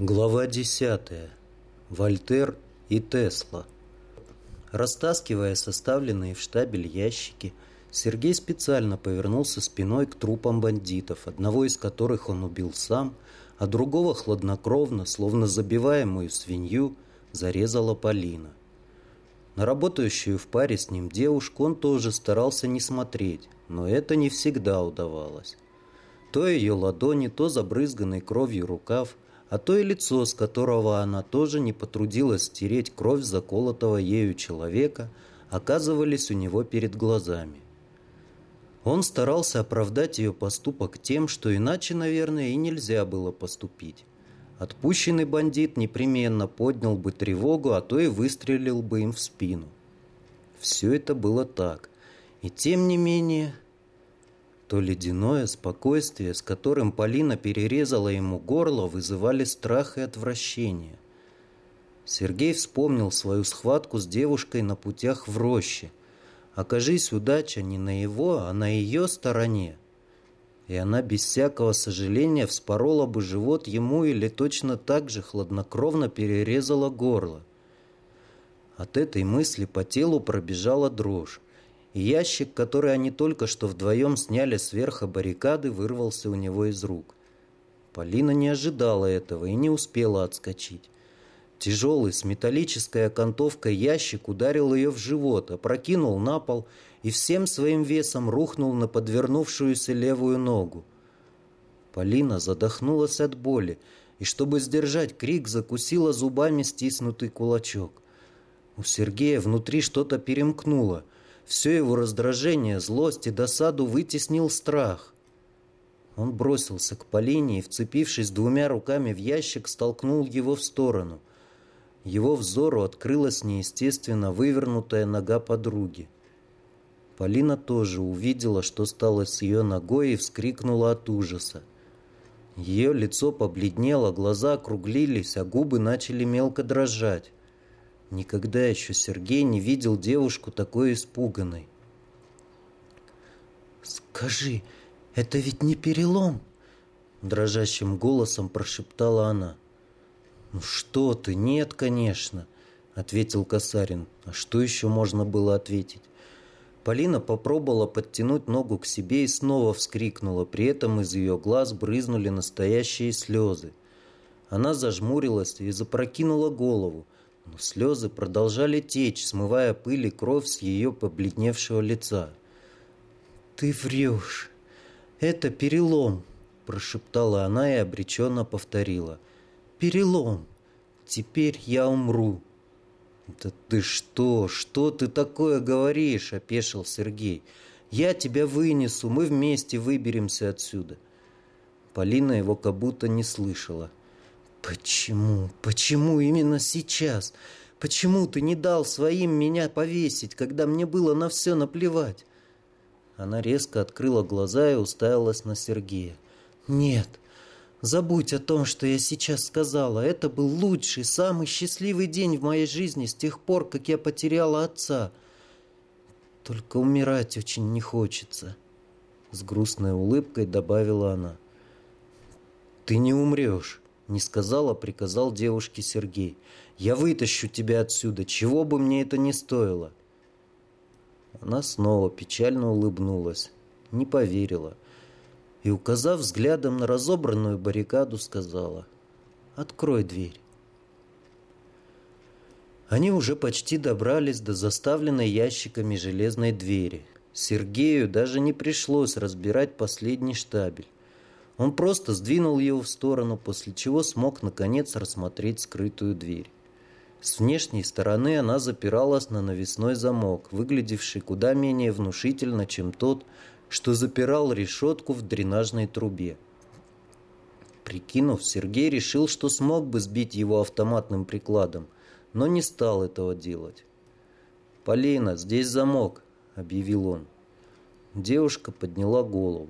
Глава 10. Вольтер и Тесла. Растаскивая составленные в штабель ящики, Сергей специально повернулся спиной к трупам бандитов, одного из которых он убил сам, а другого хладнокровно, словно забиваемую свинью, зарезала Полина. На работающую в паре с ним девушку он тоже старался не смотреть, но это не всегда удавалось. То ее ладони, то забрызганный кровью рукав – а то и лицо, с которого она тоже не потрудилась стереть кровь заколотого ею человека, оказывались у него перед глазами. Он старался оправдать ее поступок тем, что иначе, наверное, и нельзя было поступить. Отпущенный бандит непременно поднял бы тревогу, а то и выстрелил бы им в спину. Все это было так. И тем не менее то ледяное спокойствие, с которым Полина перерезала ему горло, вызывали страх и отвращение. Сергей вспомнил свою схватку с девушкой на путях в роще. Окажись удача не на его, а на ее стороне. И она без всякого сожаления вспорола бы живот ему или точно так же хладнокровно перерезала горло. От этой мысли по телу пробежала дрожь ящик, который они только что вдвоем сняли сверху баррикады, вырвался у него из рук. Полина не ожидала этого и не успела отскочить. Тяжелый с металлической окантовкой ящик ударил ее в живот, опрокинул на пол и всем своим весом рухнул на подвернувшуюся левую ногу. Полина задохнулась от боли и, чтобы сдержать крик, закусила зубами стиснутый кулачок. У Сергея внутри что-то перемкнуло – все его раздражение, злость и досаду вытеснил страх. Он бросился к Полине и, вцепившись двумя руками в ящик, столкнул его в сторону. Его взору открылась неестественно вывернутая нога подруги. Полина тоже увидела, что стало с ее ногой, и вскрикнула от ужаса. Ее лицо побледнело, глаза округлились, а губы начали мелко дрожать. Никогда еще Сергей не видел девушку такой испуганной. «Скажи, это ведь не перелом?» Дрожащим голосом прошептала она. «Ну что ты, нет, конечно», — ответил Касарин. «А что еще можно было ответить?» Полина попробовала подтянуть ногу к себе и снова вскрикнула. При этом из ее глаз брызнули настоящие слезы. Она зажмурилась и запрокинула голову но слезы продолжали течь, смывая пыль и кровь с ее побледневшего лица. «Ты врешь! Это перелом!» – прошептала она и обреченно повторила. «Перелом! Теперь я умру!» «Да ты что? Что ты такое говоришь?» – опешил Сергей. «Я тебя вынесу, мы вместе выберемся отсюда». Полина его как будто не слышала. «Почему? Почему именно сейчас? Почему ты не дал своим меня повесить, когда мне было на все наплевать?» Она резко открыла глаза и уставилась на Сергея. «Нет, забудь о том, что я сейчас сказала. Это был лучший, самый счастливый день в моей жизни с тех пор, как я потеряла отца. Только умирать очень не хочется», — с грустной улыбкой добавила она. «Ты не умрешь». Не сказал, а приказал девушке Сергей. «Я вытащу тебя отсюда, чего бы мне это ни стоило». Она снова печально улыбнулась, не поверила и, указав взглядом на разобранную баррикаду, сказала «Открой дверь». Они уже почти добрались до заставленной ящиками железной двери. Сергею даже не пришлось разбирать последний штабель. Он просто сдвинул ее в сторону, после чего смог наконец рассмотреть скрытую дверь. С внешней стороны она запиралась на навесной замок, выглядевший куда менее внушительно, чем тот, что запирал решетку в дренажной трубе. Прикинув, Сергей решил, что смог бы сбить его автоматным прикладом, но не стал этого делать. «Полина, здесь замок», — объявил он. Девушка подняла голову.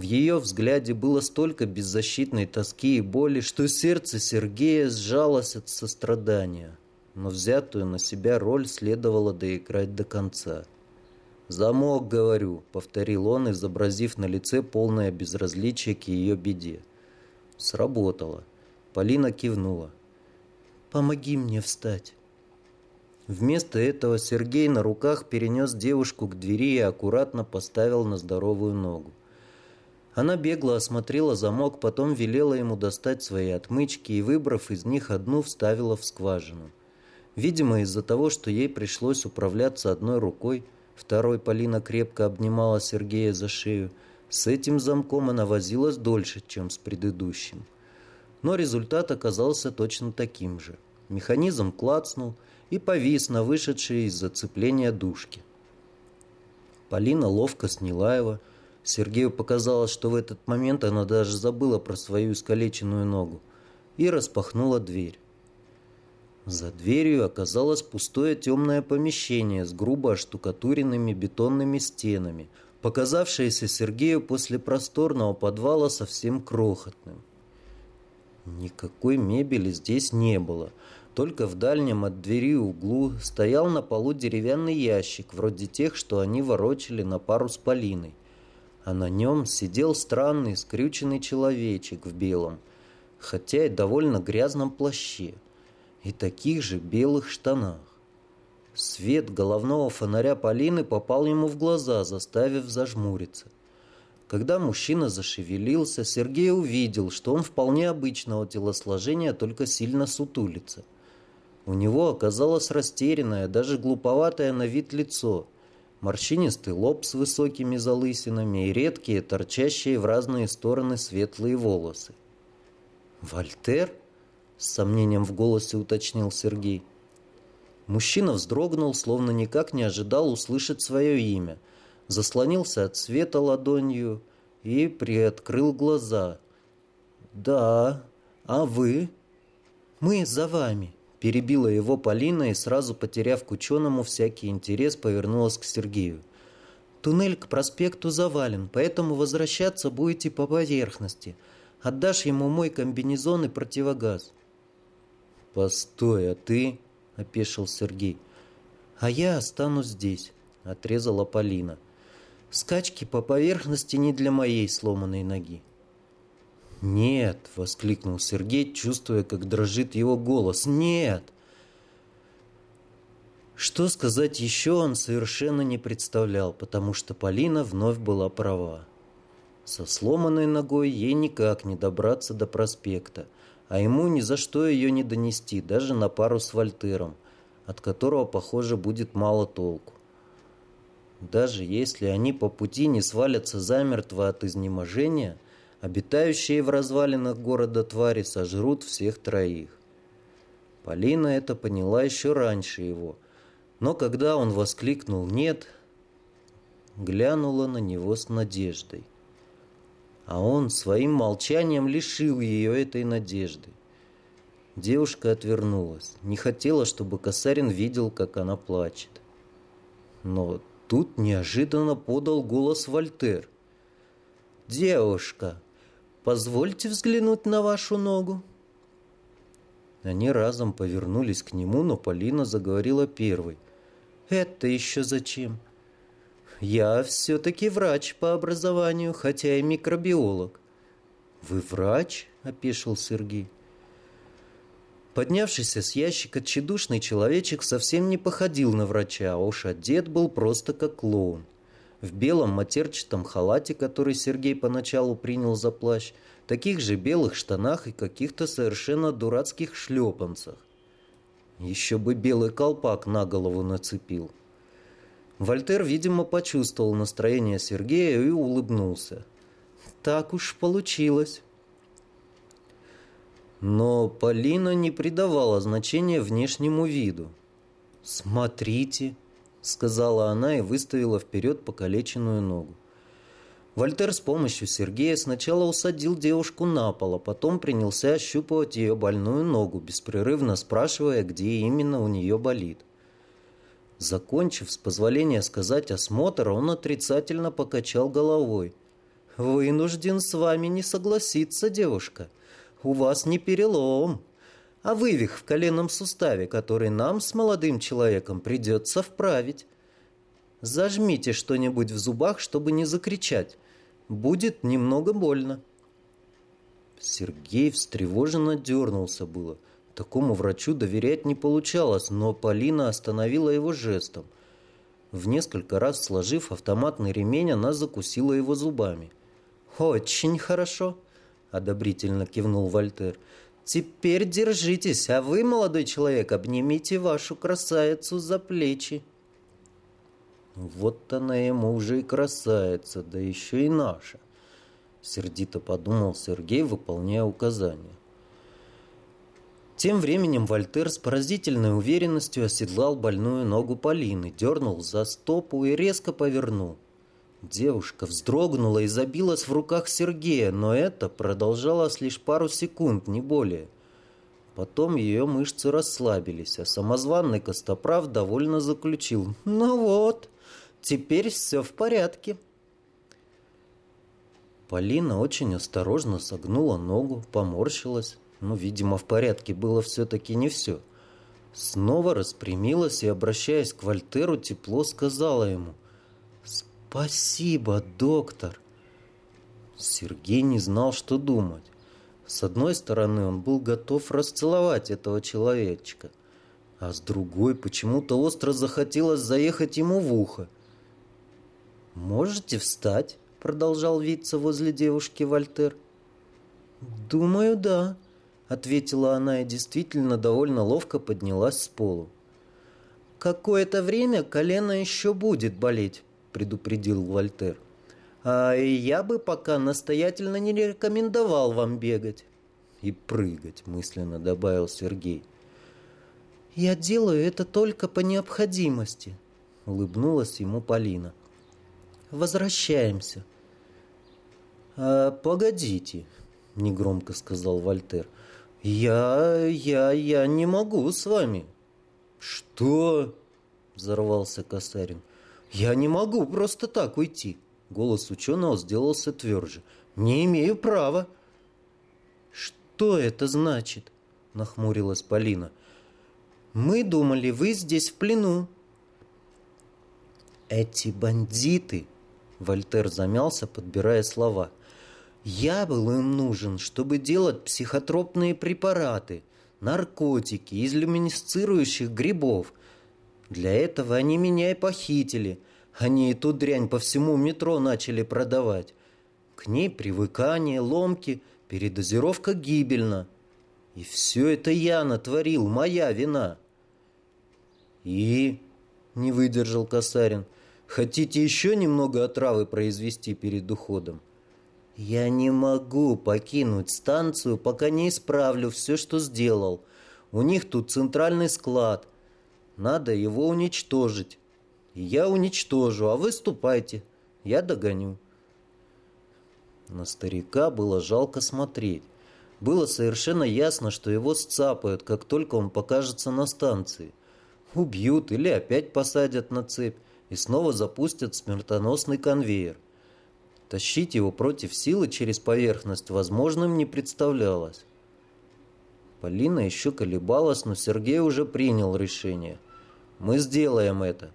В ее взгляде было столько беззащитной тоски и боли, что сердце Сергея сжалось от сострадания. Но взятую на себя роль следовало доиграть до конца. «Замок, говорю», — повторил он, изобразив на лице полное безразличие к ее беде. Сработало. Полина кивнула. «Помоги мне встать». Вместо этого Сергей на руках перенес девушку к двери и аккуратно поставил на здоровую ногу. Она бегло осмотрела замок, потом велела ему достать свои отмычки и, выбрав из них одну, вставила в скважину. Видимо, из-за того, что ей пришлось управляться одной рукой, второй Полина крепко обнимала Сергея за шею, с этим замком она возилась дольше, чем с предыдущим. Но результат оказался точно таким же. Механизм клацнул – и повис на вышедшей из зацепления дужке. Полина ловко сняла его. Сергею показалось, что в этот момент она даже забыла про свою искалеченную ногу и распахнула дверь. За дверью оказалось пустое темное помещение с грубо оштукатуренными бетонными стенами, показавшееся Сергею после просторного подвала совсем крохотным. Никакой мебели здесь не было – только в дальнем от двери углу стоял на полу деревянный ящик, вроде тех, что они ворочали на пару с Полиной. А на нем сидел странный скрюченный человечек в белом, хотя и довольно грязном плаще, и таких же белых штанах. Свет головного фонаря Полины попал ему в глаза, заставив зажмуриться. Когда мужчина зашевелился, Сергей увидел, что он вполне обычного телосложения, только сильно сутулится – у него оказалось растерянное, даже глуповатое на вид лицо, морщинистый лоб с высокими залысинами и редкие, торчащие в разные стороны светлые волосы. «Вольтер?» — с сомнением в голосе уточнил Сергей. Мужчина вздрогнул, словно никак не ожидал услышать свое имя, заслонился от света ладонью и приоткрыл глаза. «Да, а вы?» «Мы за вами», Перебила его Полина и, сразу потеряв к ученому всякий интерес, повернулась к Сергею. «Туннель к проспекту завален, поэтому возвращаться будете по поверхности. Отдашь ему мой комбинезон и противогаз». «Постой, а ты?» – опешил Сергей. «А я останусь здесь», – отрезала Полина. «Скачки по поверхности не для моей сломанной ноги». «Нет!» — воскликнул Сергей, чувствуя, как дрожит его голос. «Нет!» Что сказать еще он совершенно не представлял, потому что Полина вновь была права. Со сломанной ногой ей никак не добраться до проспекта, а ему ни за что ее не донести, даже на пару с Вольтером, от которого, похоже, будет мало толку. Даже если они по пути не свалятся замертво от изнеможения – Обитающие в развалинах города твари сожрут всех троих. Полина это поняла еще раньше его, но когда он воскликнул «нет», глянула на него с надеждой. А он своим молчанием лишил ее этой надежды. Девушка отвернулась, не хотела, чтобы Косарин видел, как она плачет. Но тут неожиданно подал голос Вольтер. «Девушка, Позвольте взглянуть на вашу ногу». Они разом повернулись к нему, но Полина заговорила первой. «Это еще зачем?» «Я все-таки врач по образованию, хотя и микробиолог». «Вы врач?» – опешил Сергей. Поднявшийся с ящика тщедушный человечек совсем не походил на врача, а уж одет был просто как клоун в белом матерчатом халате, который Сергей поначалу принял за плащ, таких же белых штанах и каких-то совершенно дурацких шлепанцах. Еще бы белый колпак на голову нацепил. Вольтер, видимо, почувствовал настроение Сергея и улыбнулся. «Так уж получилось». Но Полина не придавала значения внешнему виду. «Смотрите», — сказала она и выставила вперед покалеченную ногу. Вольтер с помощью Сергея сначала усадил девушку на пол, а потом принялся ощупывать ее больную ногу, беспрерывно спрашивая, где именно у нее болит. Закончив, с позволения сказать осмотр, он отрицательно покачал головой. «Вынужден с вами не согласиться, девушка. У вас не перелом, а вывих в коленном суставе, который нам с молодым человеком придется вправить. Зажмите что-нибудь в зубах, чтобы не закричать. Будет немного больно. Сергей встревоженно дернулся было. Такому врачу доверять не получалось, но Полина остановила его жестом. В несколько раз сложив автоматный ремень, она закусила его зубами. «Очень хорошо», — одобрительно кивнул Вольтер. «Теперь держитесь, а вы, молодой человек, обнимите вашу красавицу за плечи». Вот она ему уже и красавица, да еще и наша. Сердито подумал Сергей, выполняя указания. Тем временем Вольтер с поразительной уверенностью оседлал больную ногу Полины, дернул за стопу и резко повернул. Девушка вздрогнула и забилась в руках Сергея, но это продолжалось лишь пару секунд, не более. Потом ее мышцы расслабились, а самозванный Костоправ довольно заключил. «Ну вот, теперь все в порядке». Полина очень осторожно согнула ногу, поморщилась. Но, видимо, в порядке было все-таки не все. Снова распрямилась и, обращаясь к Вольтеру, тепло сказала ему «Спасибо, доктор!» Сергей не знал, что думать. С одной стороны, он был готов расцеловать этого человечка, а с другой почему-то остро захотелось заехать ему в ухо. «Можете встать?» — продолжал виться возле девушки Вольтер. «Думаю, да», — ответила она и действительно довольно ловко поднялась с полу. «Какое-то время колено еще будет болеть», — предупредил Вольтер. «А я бы пока настоятельно не рекомендовал вам бегать». «И прыгать», — мысленно добавил Сергей. «Я делаю это только по необходимости», — улыбнулась ему Полина. «Возвращаемся». «А, «Погодите», — негромко сказал Вольтер. «Я... я... я не могу с вами». «Что?» — взорвался Косарин. «Я не могу просто так уйти». Голос ученого сделался тверже. «Не имею права». «Что это значит?» — нахмурилась Полина. «Мы думали, вы здесь в плену». «Эти бандиты!» — Вольтер замялся, подбирая слова. «Я был им нужен, чтобы делать психотропные препараты, наркотики из люминесцирующих грибов, для этого они меня и похитили. Они эту дрянь по всему метро начали продавать. К ней привыкание, ломки, передозировка гибельна. И все это я натворил, моя вина. И... Не выдержал Касарин. Хотите еще немного отравы произвести перед уходом? Я не могу покинуть станцию, пока не исправлю все, что сделал. У них тут центральный склад. Надо его уничтожить. Я уничтожу, а вы ступайте. Я догоню. На старика было жалко смотреть. Было совершенно ясно, что его сцапают, как только он покажется на станции. Убьют или опять посадят на цепь и снова запустят смертоносный конвейер. Тащить его против силы через поверхность возможным не представлялось. Полина еще колебалась, но Сергей уже принял решение – мы сделаем это.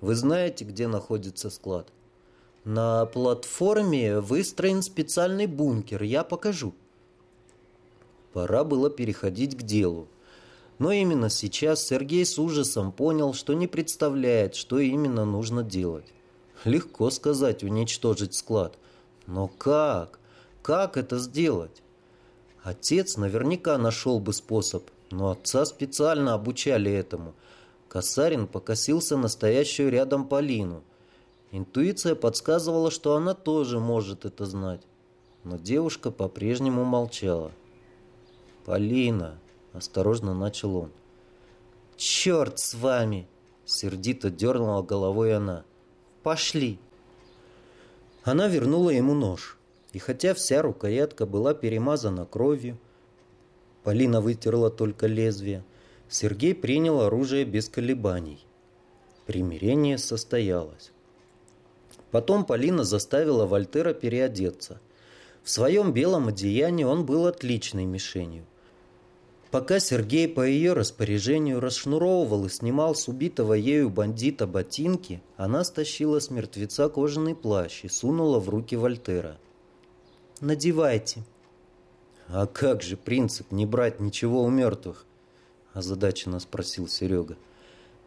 Вы знаете, где находится склад? На платформе выстроен специальный бункер. Я покажу. Пора было переходить к делу. Но именно сейчас Сергей с ужасом понял, что не представляет, что именно нужно делать. Легко сказать уничтожить склад. Но как? Как это сделать? Отец наверняка нашел бы способ, но отца специально обучали этому – Касарин покосился настоящую рядом Полину. Интуиция подсказывала, что она тоже может это знать. Но девушка по-прежнему молчала. «Полина!» – осторожно начал он. «Черт с вами!» – сердито дернула головой она. «Пошли!» Она вернула ему нож. И хотя вся рукоятка была перемазана кровью, Полина вытерла только лезвие – Сергей принял оружие без колебаний. Примирение состоялось. Потом Полина заставила Вольтера переодеться. В своем белом одеянии он был отличной мишенью. Пока Сергей по ее распоряжению расшнуровывал и снимал с убитого ею бандита ботинки, она стащила с мертвеца кожаный плащ и сунула в руки Вольтера. «Надевайте». «А как же принцип не брать ничего у мертвых?» Озадаченно спросил Серега.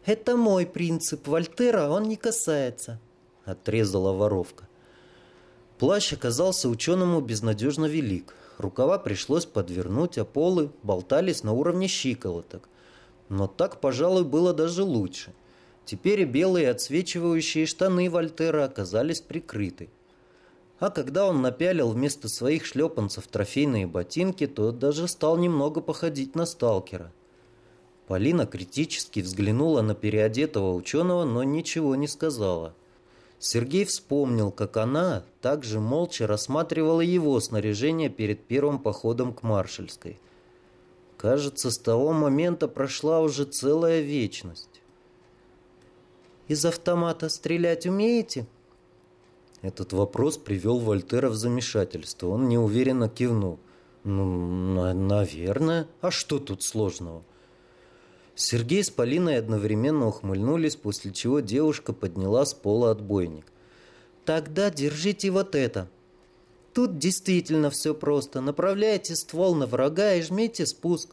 «Это мой принцип. Вольтера он не касается», — отрезала воровка. Плащ оказался ученому безнадежно велик. Рукава пришлось подвернуть, а полы болтались на уровне щиколоток. Но так, пожалуй, было даже лучше. Теперь белые отсвечивающие штаны Вольтера оказались прикрыты. А когда он напялил вместо своих шлепанцев трофейные ботинки, то даже стал немного походить на сталкера. Полина критически взглянула на переодетого ученого, но ничего не сказала. Сергей вспомнил, как она также молча рассматривала его снаряжение перед первым походом к Маршальской. Кажется, с того момента прошла уже целая вечность. «Из автомата стрелять умеете?» Этот вопрос привел Вольтера в замешательство. Он неуверенно кивнул. «Ну, наверное. А что тут сложного?» Сергей с Полиной одновременно ухмыльнулись, после чего девушка подняла с пола отбойник. «Тогда держите вот это. Тут действительно все просто. Направляете ствол на врага и жмите спуск».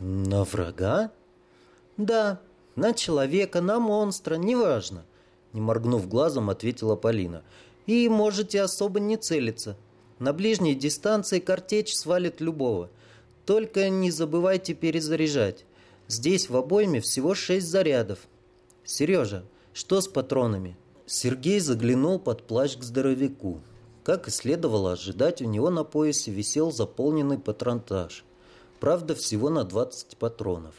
«На врага?» «Да, на человека, на монстра, неважно», не моргнув глазом, ответила Полина. «И можете особо не целиться. На ближней дистанции картечь свалит любого. Только не забывайте перезаряжать. Здесь в обойме всего шесть зарядов. Сережа, что с патронами? Сергей заглянул под плащ к здоровяку. Как и следовало ожидать, у него на поясе висел заполненный патронтаж. Правда, всего на 20 патронов.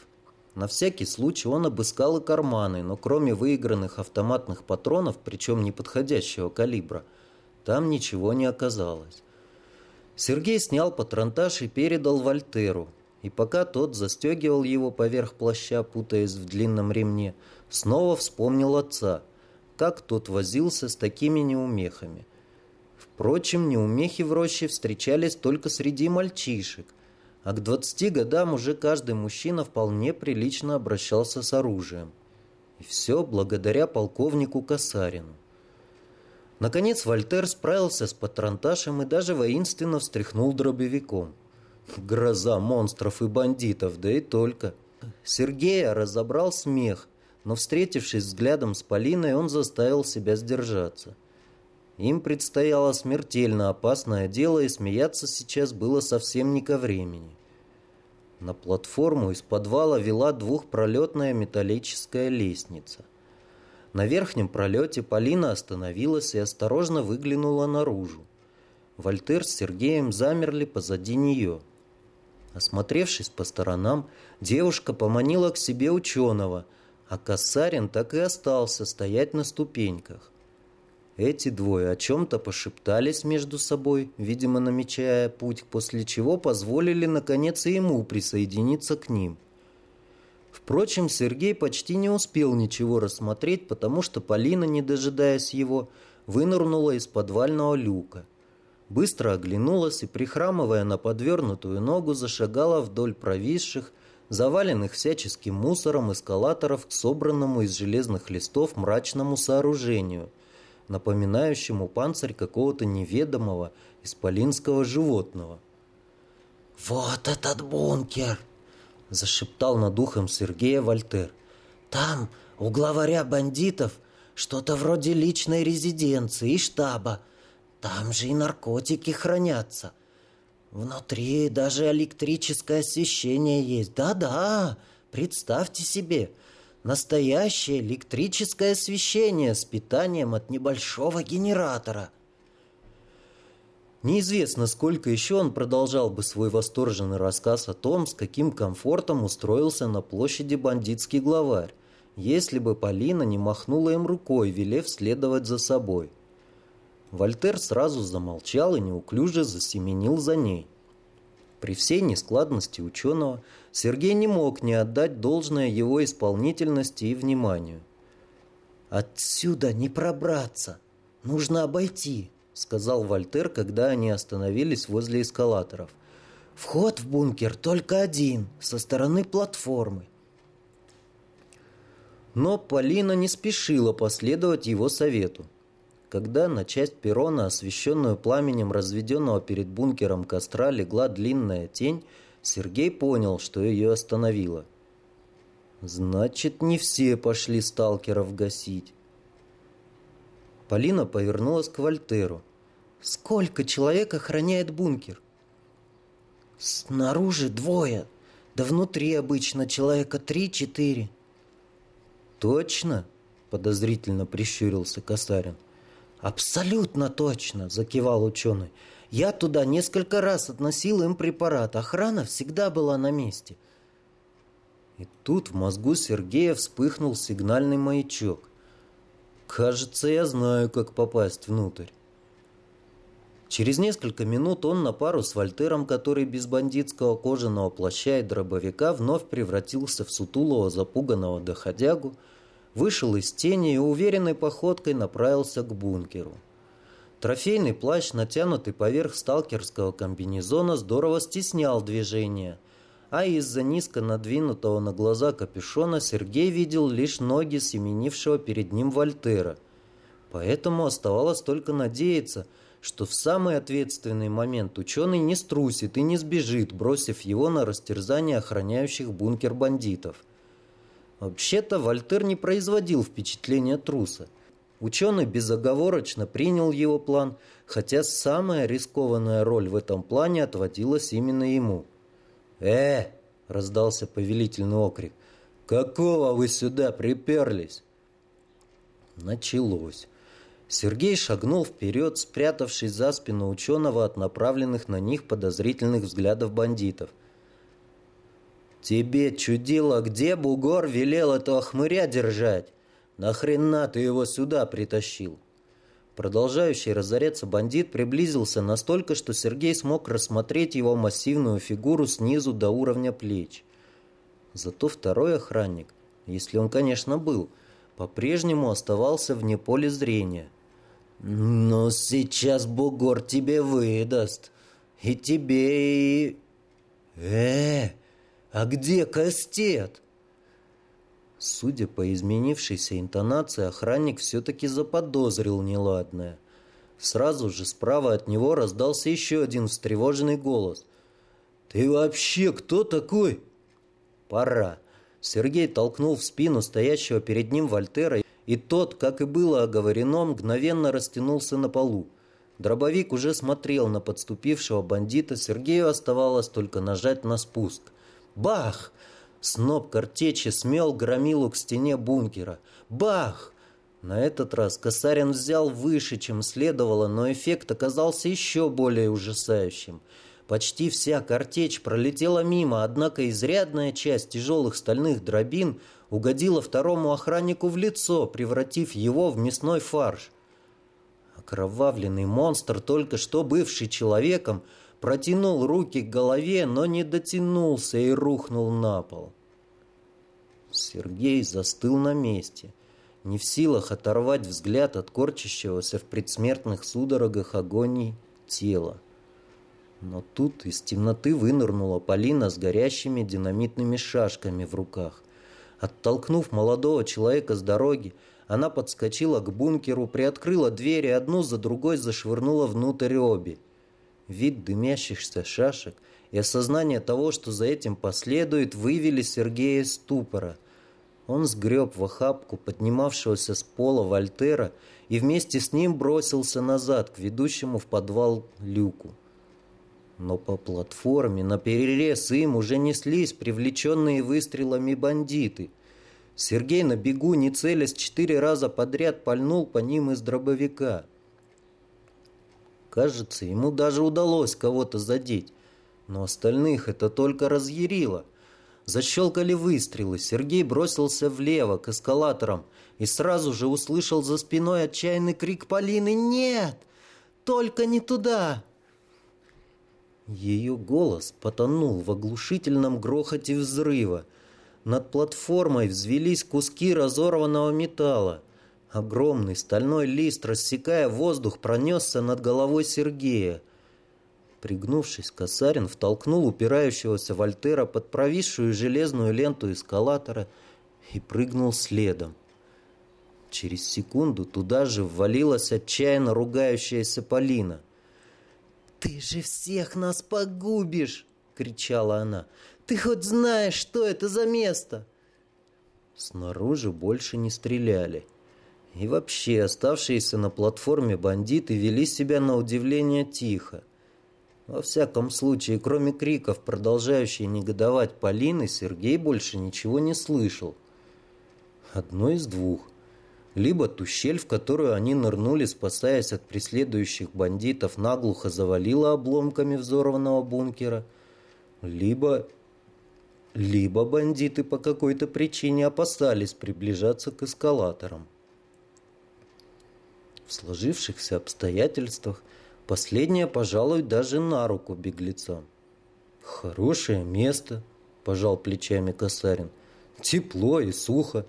На всякий случай он обыскал и карманы, но кроме выигранных автоматных патронов, причем неподходящего калибра, там ничего не оказалось. Сергей снял патронтаж и передал Вольтеру, и пока тот застегивал его поверх плаща, путаясь в длинном ремне, снова вспомнил отца, как тот возился с такими неумехами. Впрочем, неумехи в роще встречались только среди мальчишек, а к 20 годам уже каждый мужчина вполне прилично обращался с оружием. И все благодаря полковнику Касарину. Наконец Вольтер справился с патронташем и даже воинственно встряхнул дробовиком. Гроза монстров и бандитов, да и только. Сергея разобрал смех, но, встретившись взглядом с Полиной, он заставил себя сдержаться. Им предстояло смертельно опасное дело, и смеяться сейчас было совсем не ко времени. На платформу из подвала вела двухпролетная металлическая лестница. На верхнем пролете Полина остановилась и осторожно выглянула наружу. Вольтер с Сергеем замерли позади нее – Осмотревшись по сторонам, девушка поманила к себе ученого, а Касарин так и остался стоять на ступеньках. Эти двое о чем-то пошептались между собой, видимо, намечая путь, после чего позволили, наконец, и ему присоединиться к ним. Впрочем, Сергей почти не успел ничего рассмотреть, потому что Полина, не дожидаясь его, вынырнула из подвального люка быстро оглянулась и, прихрамывая на подвернутую ногу, зашагала вдоль провисших, заваленных всяческим мусором эскалаторов к собранному из железных листов мрачному сооружению, напоминающему панцирь какого-то неведомого исполинского животного. «Вот этот бункер!» – зашептал над ухом Сергея Вольтер. «Там, у главаря бандитов, что-то вроде личной резиденции и штаба, там же и наркотики хранятся. Внутри даже электрическое освещение есть. Да-да, представьте себе, настоящее электрическое освещение с питанием от небольшого генератора. Неизвестно, сколько еще он продолжал бы свой восторженный рассказ о том, с каким комфортом устроился на площади бандитский главарь, если бы Полина не махнула им рукой, велев следовать за собой. Вольтер сразу замолчал и неуклюже засеменил за ней. При всей нескладности ученого Сергей не мог не отдать должное его исполнительности и вниманию. «Отсюда не пробраться. Нужно обойти», — сказал Вольтер, когда они остановились возле эскалаторов. «Вход в бункер только один, со стороны платформы». Но Полина не спешила последовать его совету. Когда на часть перрона, освещенную пламенем разведенного перед бункером костра, легла длинная тень, Сергей понял, что ее остановило. Значит, не все пошли сталкеров гасить. Полина повернулась к Вольтеру. «Сколько человек охраняет бункер?» «Снаружи двое, да внутри обычно человека три-четыре». «Точно?» – подозрительно прищурился Касарин. «Абсолютно точно!» – закивал ученый. «Я туда несколько раз относил им препарат. Охрана всегда была на месте». И тут в мозгу Сергея вспыхнул сигнальный маячок. «Кажется, я знаю, как попасть внутрь». Через несколько минут он на пару с Вольтером, который без бандитского кожаного плаща и дробовика вновь превратился в сутулого запуганного доходягу, вышел из тени и уверенной походкой направился к бункеру. Трофейный плащ, натянутый поверх сталкерского комбинезона, здорово стеснял движение, а из-за низко надвинутого на глаза капюшона Сергей видел лишь ноги семенившего перед ним Вольтера. Поэтому оставалось только надеяться – что в самый ответственный момент ученый не струсит и не сбежит, бросив его на растерзание охраняющих бункер бандитов. Вообще-то Вольтер не производил впечатления труса. Ученый безоговорочно принял его план, хотя самая рискованная роль в этом плане отводилась именно ему. «Э!» – раздался повелительный окрик. «Какого вы сюда приперлись?» Началось. Сергей шагнул вперед, спрятавшись за спину ученого от направленных на них подозрительных взглядов бандитов. «Тебе чудило, где бугор велел этого хмыря держать? Нахрена ты его сюда притащил?» Продолжающий разоряться бандит приблизился настолько, что Сергей смог рассмотреть его массивную фигуру снизу до уровня плеч. Зато второй охранник, если он, конечно, был, по-прежнему оставался вне поля зрения – «Ну, сейчас бугор тебе выдаст. И тебе, и...» «Э, а где кастет?» Судя по изменившейся интонации, охранник все-таки заподозрил неладное. Сразу же справа от него раздался еще один встревоженный голос. «Ты вообще кто такой?» «Пора». Сергей толкнул в спину стоящего перед ним Вольтера и тот, как и было оговорено, мгновенно растянулся на полу. Дробовик уже смотрел на подступившего бандита, Сергею оставалось только нажать на спуск. Бах! Сноп картечи смел громилу к стене бункера. Бах! На этот раз Косарин взял выше, чем следовало, но эффект оказался еще более ужасающим. Почти вся картечь пролетела мимо, однако изрядная часть тяжелых стальных дробин угодила второму охраннику в лицо, превратив его в мясной фарш. Окровавленный монстр, только что бывший человеком, протянул руки к голове, но не дотянулся и рухнул на пол. Сергей застыл на месте, не в силах оторвать взгляд от корчащегося в предсмертных судорогах агонии тела. Но тут из темноты вынырнула Полина с горящими динамитными шашками в руках. Оттолкнув молодого человека с дороги, она подскочила к бункеру, приоткрыла двери, одну за другой зашвырнула внутрь обе. Вид дымящихся шашек и осознание того, что за этим последует, вывели Сергея из ступора. Он сгреб в охапку поднимавшегося с пола Вольтера и вместе с ним бросился назад к ведущему в подвал люку. Но по платформе на перерез им уже неслись привлеченные выстрелами бандиты. Сергей на бегу, не целясь, четыре раза подряд пальнул по ним из дробовика. Кажется, ему даже удалось кого-то задеть, но остальных это только разъярило. Защелкали выстрелы, Сергей бросился влево к эскалаторам и сразу же услышал за спиной отчаянный крик Полины «Нет! Только не туда!» Ее голос потонул в оглушительном грохоте взрыва. Над платформой взвелись куски разорванного металла. Огромный стальной лист, рассекая воздух, пронесся над головой Сергея. Пригнувшись, Косарин втолкнул упирающегося Вольтера под провисшую железную ленту эскалатора и прыгнул следом. Через секунду туда же ввалилась отчаянно ругающаяся Полина. «Ты же всех нас погубишь!» — кричала она. «Ты хоть знаешь, что это за место?» Снаружи больше не стреляли. И вообще оставшиеся на платформе бандиты вели себя на удивление тихо. Во всяком случае, кроме криков, продолжающей негодовать Полины, Сергей больше ничего не слышал. Одно из двух. Либо ту щель, в которую они нырнули, спасаясь от преследующих бандитов, наглухо завалила обломками взорванного бункера, либо... Либо бандиты по какой-то причине опасались приближаться к эскалаторам. В сложившихся обстоятельствах последнее, пожалуй, даже на руку беглецам. «Хорошее место», – пожал плечами Косарин. «Тепло и сухо».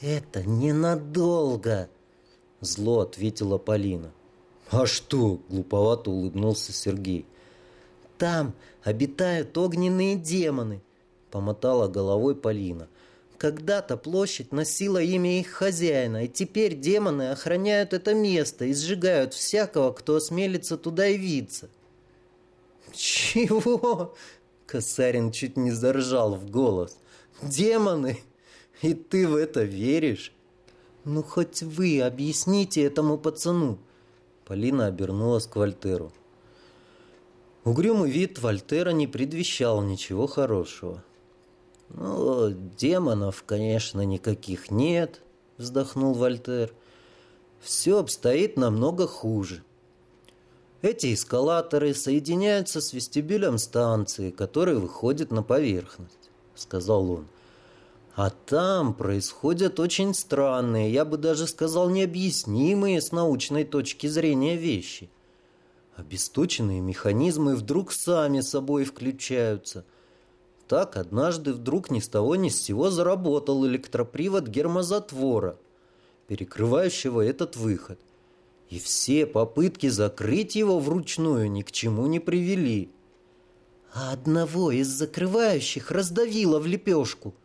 «Это ненадолго!» Зло ответила Полина. «А что?» – глуповато улыбнулся Сергей. «Там обитают огненные демоны!» – помотала головой Полина. «Когда-то площадь носила имя их хозяина, и теперь демоны охраняют это место и сжигают всякого, кто осмелится туда явиться». «Чего?» – Косарин чуть не заржал в голос. «Демоны? И ты в это веришь? Ну, хоть вы объясните этому пацану. Полина обернулась к Вольтеру. Угрюмый вид Вольтера не предвещал ничего хорошего. «Ну, демонов, конечно, никаких нет», — вздохнул Вольтер. «Все обстоит намного хуже. Эти эскалаторы соединяются с вестибюлем станции, который выходит на поверхность», — сказал он. А там происходят очень странные, я бы даже сказал, необъяснимые с научной точки зрения вещи. Обесточенные механизмы вдруг сами собой включаются. Так однажды вдруг ни с того ни с сего заработал электропривод гермозатвора, перекрывающего этот выход. И все попытки закрыть его вручную ни к чему не привели. А одного из закрывающих раздавило в лепешку –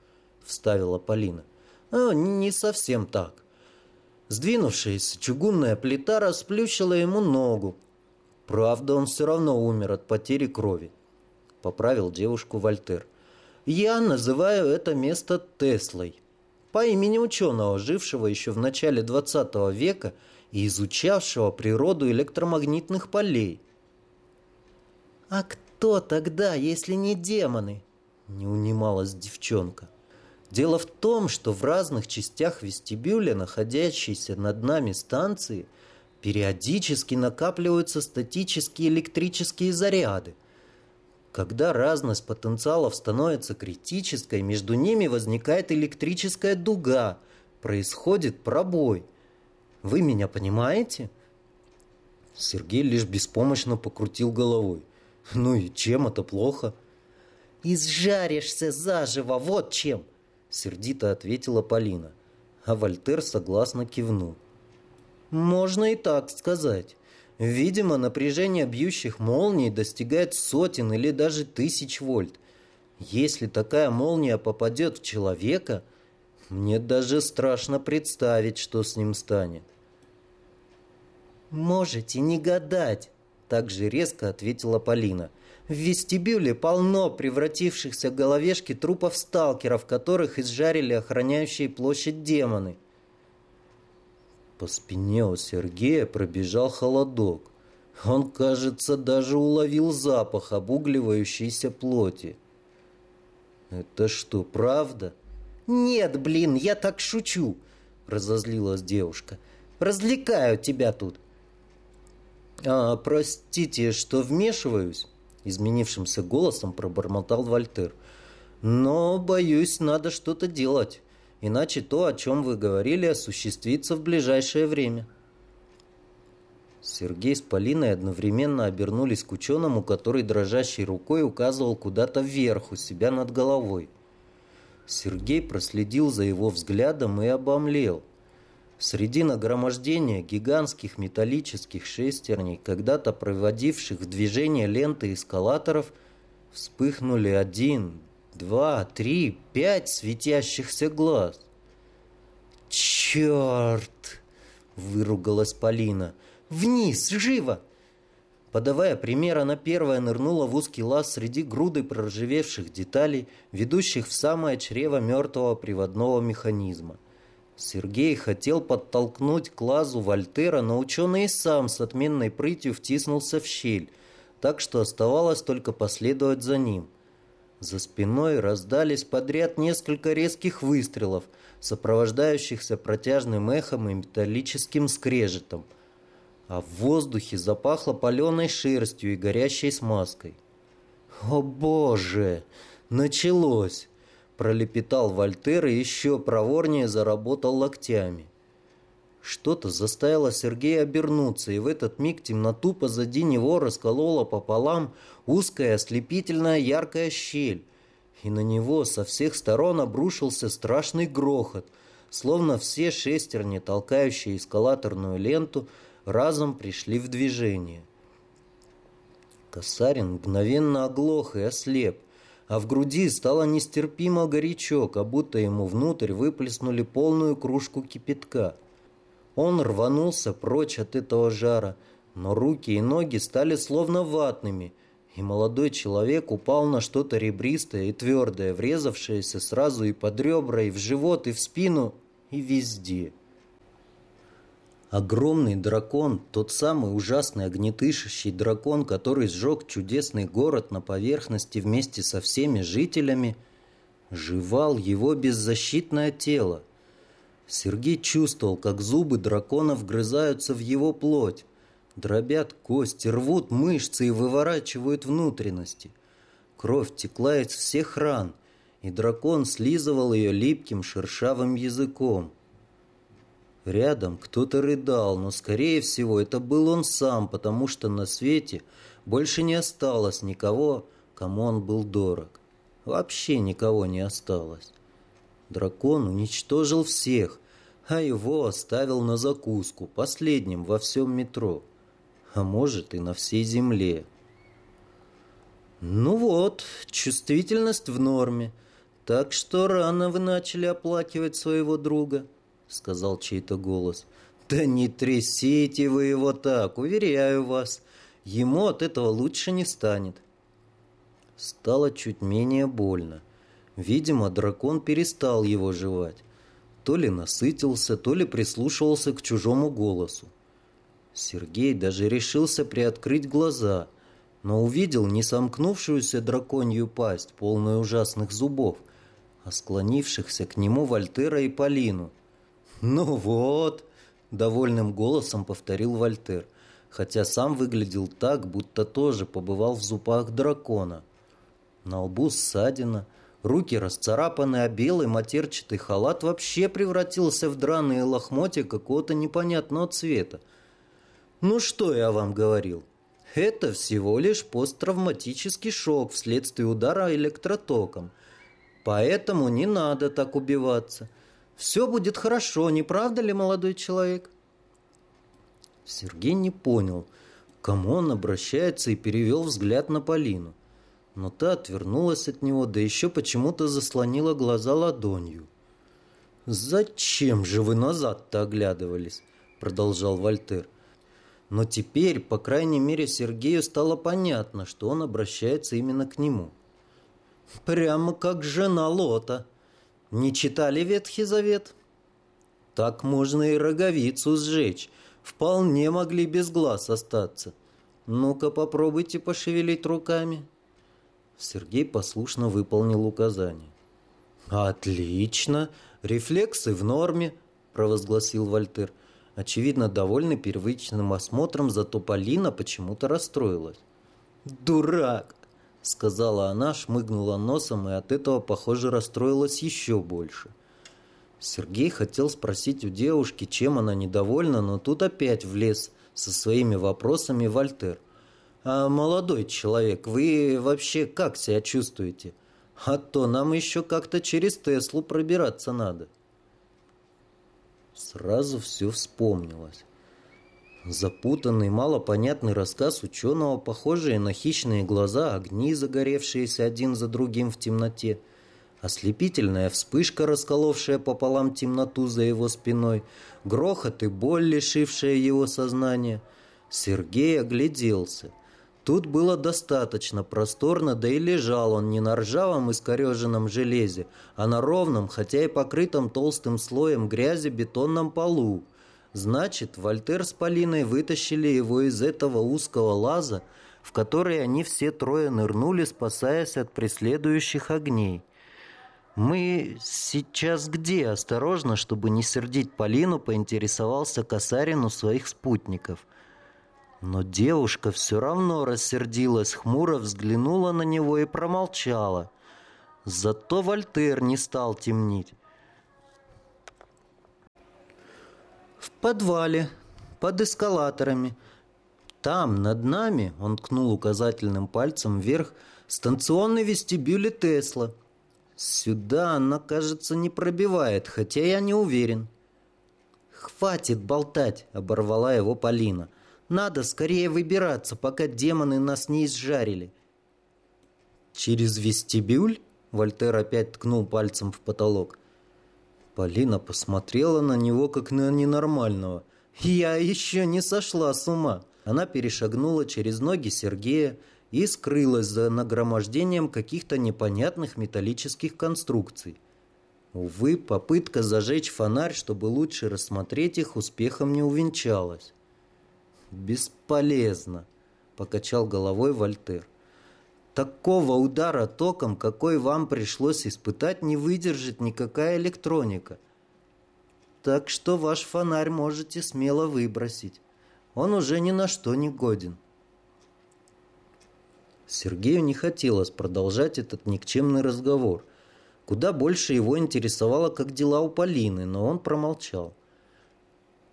вставила Полина. «А, не совсем так». Сдвинувшаяся чугунная плита расплющила ему ногу. Правда, он все равно умер от потери крови. Поправил девушку Вольтер. Я называю это место Теслой. По имени ученого, жившего еще в начале 20 века и изучавшего природу электромагнитных полей. «А кто тогда, если не демоны?» Не унималась девчонка. Дело в том, что в разных частях вестибюля, находящейся над нами станции, периодически накапливаются статические электрические заряды. Когда разность потенциалов становится критической, между ними возникает электрическая дуга, происходит пробой. Вы меня понимаете? Сергей лишь беспомощно покрутил головой. Ну и чем это плохо? Изжаришься заживо, вот чем. Сердито ответила Полина. А Вольтер согласно кивнул. Можно и так сказать. Видимо, напряжение бьющих молний достигает сотен или даже тысяч вольт. Если такая молния попадет в человека, мне даже страшно представить, что с ним станет. «Можете не гадать», — так же резко ответила Полина. В вестибюле полно превратившихся в головешки трупов сталкеров, которых изжарили охраняющие площадь демоны. По спине у Сергея пробежал холодок. Он, кажется, даже уловил запах обугливающейся плоти. «Это что, правда?» «Нет, блин, я так шучу!» — разозлилась девушка. «Развлекаю тебя тут!» «А, простите, что вмешиваюсь?» изменившимся голосом пробормотал Вольтер. Но, боюсь, надо что-то делать, иначе то, о чем вы говорили, осуществится в ближайшее время. Сергей с Полиной одновременно обернулись к ученому, который дрожащей рукой указывал куда-то вверх у себя над головой. Сергей проследил за его взглядом и обомлел. Среди нагромождения гигантских металлических шестерней, когда-то проводивших в движение ленты эскалаторов, вспыхнули один, два, три, пять светящихся глаз. Черт! Выругалась Полина. «Вниз! Живо!» Подавая пример, она первая нырнула в узкий лаз среди груды проржавевших деталей, ведущих в самое чрево мертвого приводного механизма. Сергей хотел подтолкнуть к лазу Вольтера, но ученый сам с отменной прытью втиснулся в щель, так что оставалось только последовать за ним. За спиной раздались подряд несколько резких выстрелов, сопровождающихся протяжным эхом и металлическим скрежетом – а в воздухе запахло паленой шерстью и горящей смазкой. «О боже! Началось!» Пролепетал Вольтер и еще проворнее заработал локтями. Что-то заставило Сергея обернуться, и в этот миг темноту позади него расколола пополам узкая ослепительная яркая щель, и на него со всех сторон обрушился страшный грохот, словно все шестерни, толкающие эскалаторную ленту, разом пришли в движение. Косарин мгновенно оглох и ослеп, а в груди стало нестерпимо горячо, как будто ему внутрь выплеснули полную кружку кипятка. Он рванулся прочь от этого жара, но руки и ноги стали словно ватными, и молодой человек упал на что-то ребристое и твердое, врезавшееся сразу и под ребра, и в живот, и в спину, и везде. Огромный дракон, тот самый ужасный огнетышащий дракон, который сжег чудесный город на поверхности вместе со всеми жителями, жевал его беззащитное тело. Сергей чувствовал, как зубы дракона вгрызаются в его плоть, дробят кости, рвут мышцы и выворачивают внутренности. Кровь текла из всех ран, и дракон слизывал ее липким шершавым языком. Рядом кто-то рыдал, но, скорее всего, это был он сам, потому что на свете больше не осталось никого, кому он был дорог. Вообще никого не осталось. Дракон уничтожил всех, а его оставил на закуску, последним во всем метро. А может и на всей земле. Ну вот, чувствительность в норме. Так что рано вы начали оплакивать своего друга сказал чей-то голос. «Да не трясите вы его так, уверяю вас. Ему от этого лучше не станет». Стало чуть менее больно. Видимо, дракон перестал его жевать. То ли насытился, то ли прислушивался к чужому голосу. Сергей даже решился приоткрыть глаза, но увидел не сомкнувшуюся драконью пасть, полную ужасных зубов, а склонившихся к нему Вольтера и Полину – «Ну вот», — довольным голосом повторил Вольтер, хотя сам выглядел так, будто тоже побывал в зубах дракона. На лбу ссадина, руки расцарапаны, а белый матерчатый халат вообще превратился в драные лохмотья какого-то непонятного цвета. «Ну что я вам говорил?» Это всего лишь посттравматический шок вследствие удара электротоком. Поэтому не надо так убиваться. Все будет хорошо, не правда ли, молодой человек?» Сергей не понял, к кому он обращается, и перевел взгляд на Полину. Но та отвернулась от него, да еще почему-то заслонила глаза ладонью. «Зачем же вы назад-то оглядывались?» — продолжал Вольтер. Но теперь, по крайней мере, Сергею стало понятно, что он обращается именно к нему. «Прямо как жена Лота», не читали Ветхий Завет? Так можно и роговицу сжечь. Вполне могли без глаз остаться. Ну-ка попробуйте пошевелить руками. Сергей послушно выполнил указание. «Отлично! Рефлексы в норме!» – провозгласил Вольтер. Очевидно, довольный первичным осмотром, зато Полина почему-то расстроилась. «Дурак! — сказала она, шмыгнула носом и от этого, похоже, расстроилась еще больше. Сергей хотел спросить у девушки, чем она недовольна, но тут опять влез со своими вопросами Вольтер. «А молодой человек, вы вообще как себя чувствуете? А то нам еще как-то через Теслу пробираться надо». Сразу все вспомнилось. Запутанный, малопонятный рассказ ученого, похожие на хищные глаза, огни, загоревшиеся один за другим в темноте, Ослепительная вспышка, расколовшая пополам темноту за его спиной, грохот и боль, лишившая его сознания. Сергей огляделся. Тут было достаточно просторно, да и лежал он не на ржавом искореженном железе, а на ровном, хотя и покрытом толстым слоем грязи бетонном полу. Значит, Вольтер с Полиной вытащили его из этого узкого лаза, в который они все трое нырнули, спасаясь от преследующих огней. «Мы сейчас где?» – осторожно, чтобы не сердить Полину, поинтересовался Касарин у своих спутников. Но девушка все равно рассердилась, хмуро взглянула на него и промолчала. Зато Вольтер не стал темнить. «В подвале, под эскалаторами. Там, над нами, — он ткнул указательным пальцем вверх, — станционный вестибюль Тесла. Сюда она, кажется, не пробивает, хотя я не уверен». «Хватит болтать!» — оборвала его Полина. «Надо скорее выбираться, пока демоны нас не изжарили». «Через вестибюль?» — Вольтер опять ткнул пальцем в потолок. Полина посмотрела на него, как на ненормального. «Я еще не сошла с ума!» Она перешагнула через ноги Сергея и скрылась за нагромождением каких-то непонятных металлических конструкций. Увы, попытка зажечь фонарь, чтобы лучше рассмотреть их, успехом не увенчалась. «Бесполезно», — покачал головой Вольтер. Такого удара током, какой вам пришлось испытать, не выдержит никакая электроника. Так что ваш фонарь можете смело выбросить. Он уже ни на что не годен. Сергею не хотелось продолжать этот никчемный разговор. Куда больше его интересовало, как дела у Полины, но он промолчал.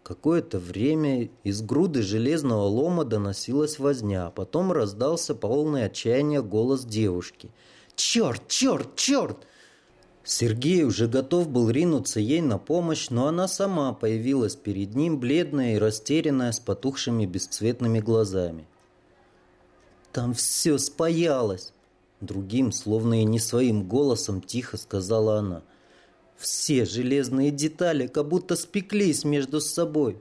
Какое-то время из груды железного лома доносилась возня, а потом раздался полный отчаяния голос девушки. «Черт, черт, черт!» Сергей уже готов был ринуться ей на помощь, но она сама появилась перед ним, бледная и растерянная, с потухшими бесцветными глазами. «Там все спаялось!» Другим, словно и не своим голосом, тихо сказала она – все железные детали как будто спеклись между собой.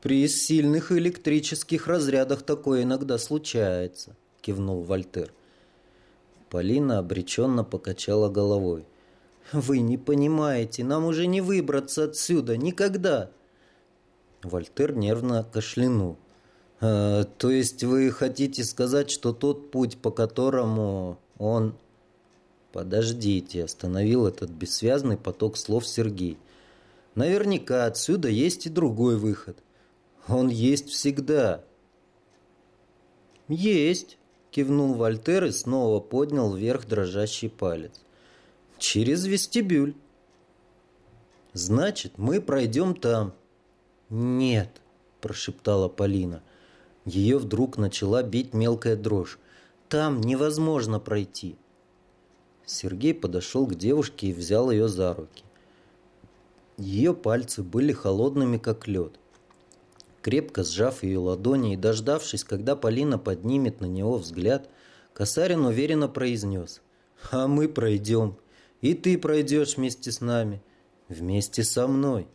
При сильных электрических разрядах такое иногда случается, кивнул Вольтер. Полина обреченно покачала головой. «Вы не понимаете, нам уже не выбраться отсюда, никогда!» Вольтер нервно кашлянул. «А, «То есть вы хотите сказать, что тот путь, по которому он «Подождите», — остановил этот бессвязный поток слов Сергей. «Наверняка отсюда есть и другой выход. Он есть всегда». «Есть», — кивнул Вольтер и снова поднял вверх дрожащий палец. «Через вестибюль». «Значит, мы пройдем там». «Нет», — прошептала Полина. Ее вдруг начала бить мелкая дрожь. «Там невозможно пройти». Сергей подошел к девушке и взял ее за руки. Ее пальцы были холодными, как лед. Крепко сжав ее ладони и дождавшись, когда Полина поднимет на него взгляд, Касарин уверенно произнес «А мы пройдем, и ты пройдешь вместе с нами, вместе со мной».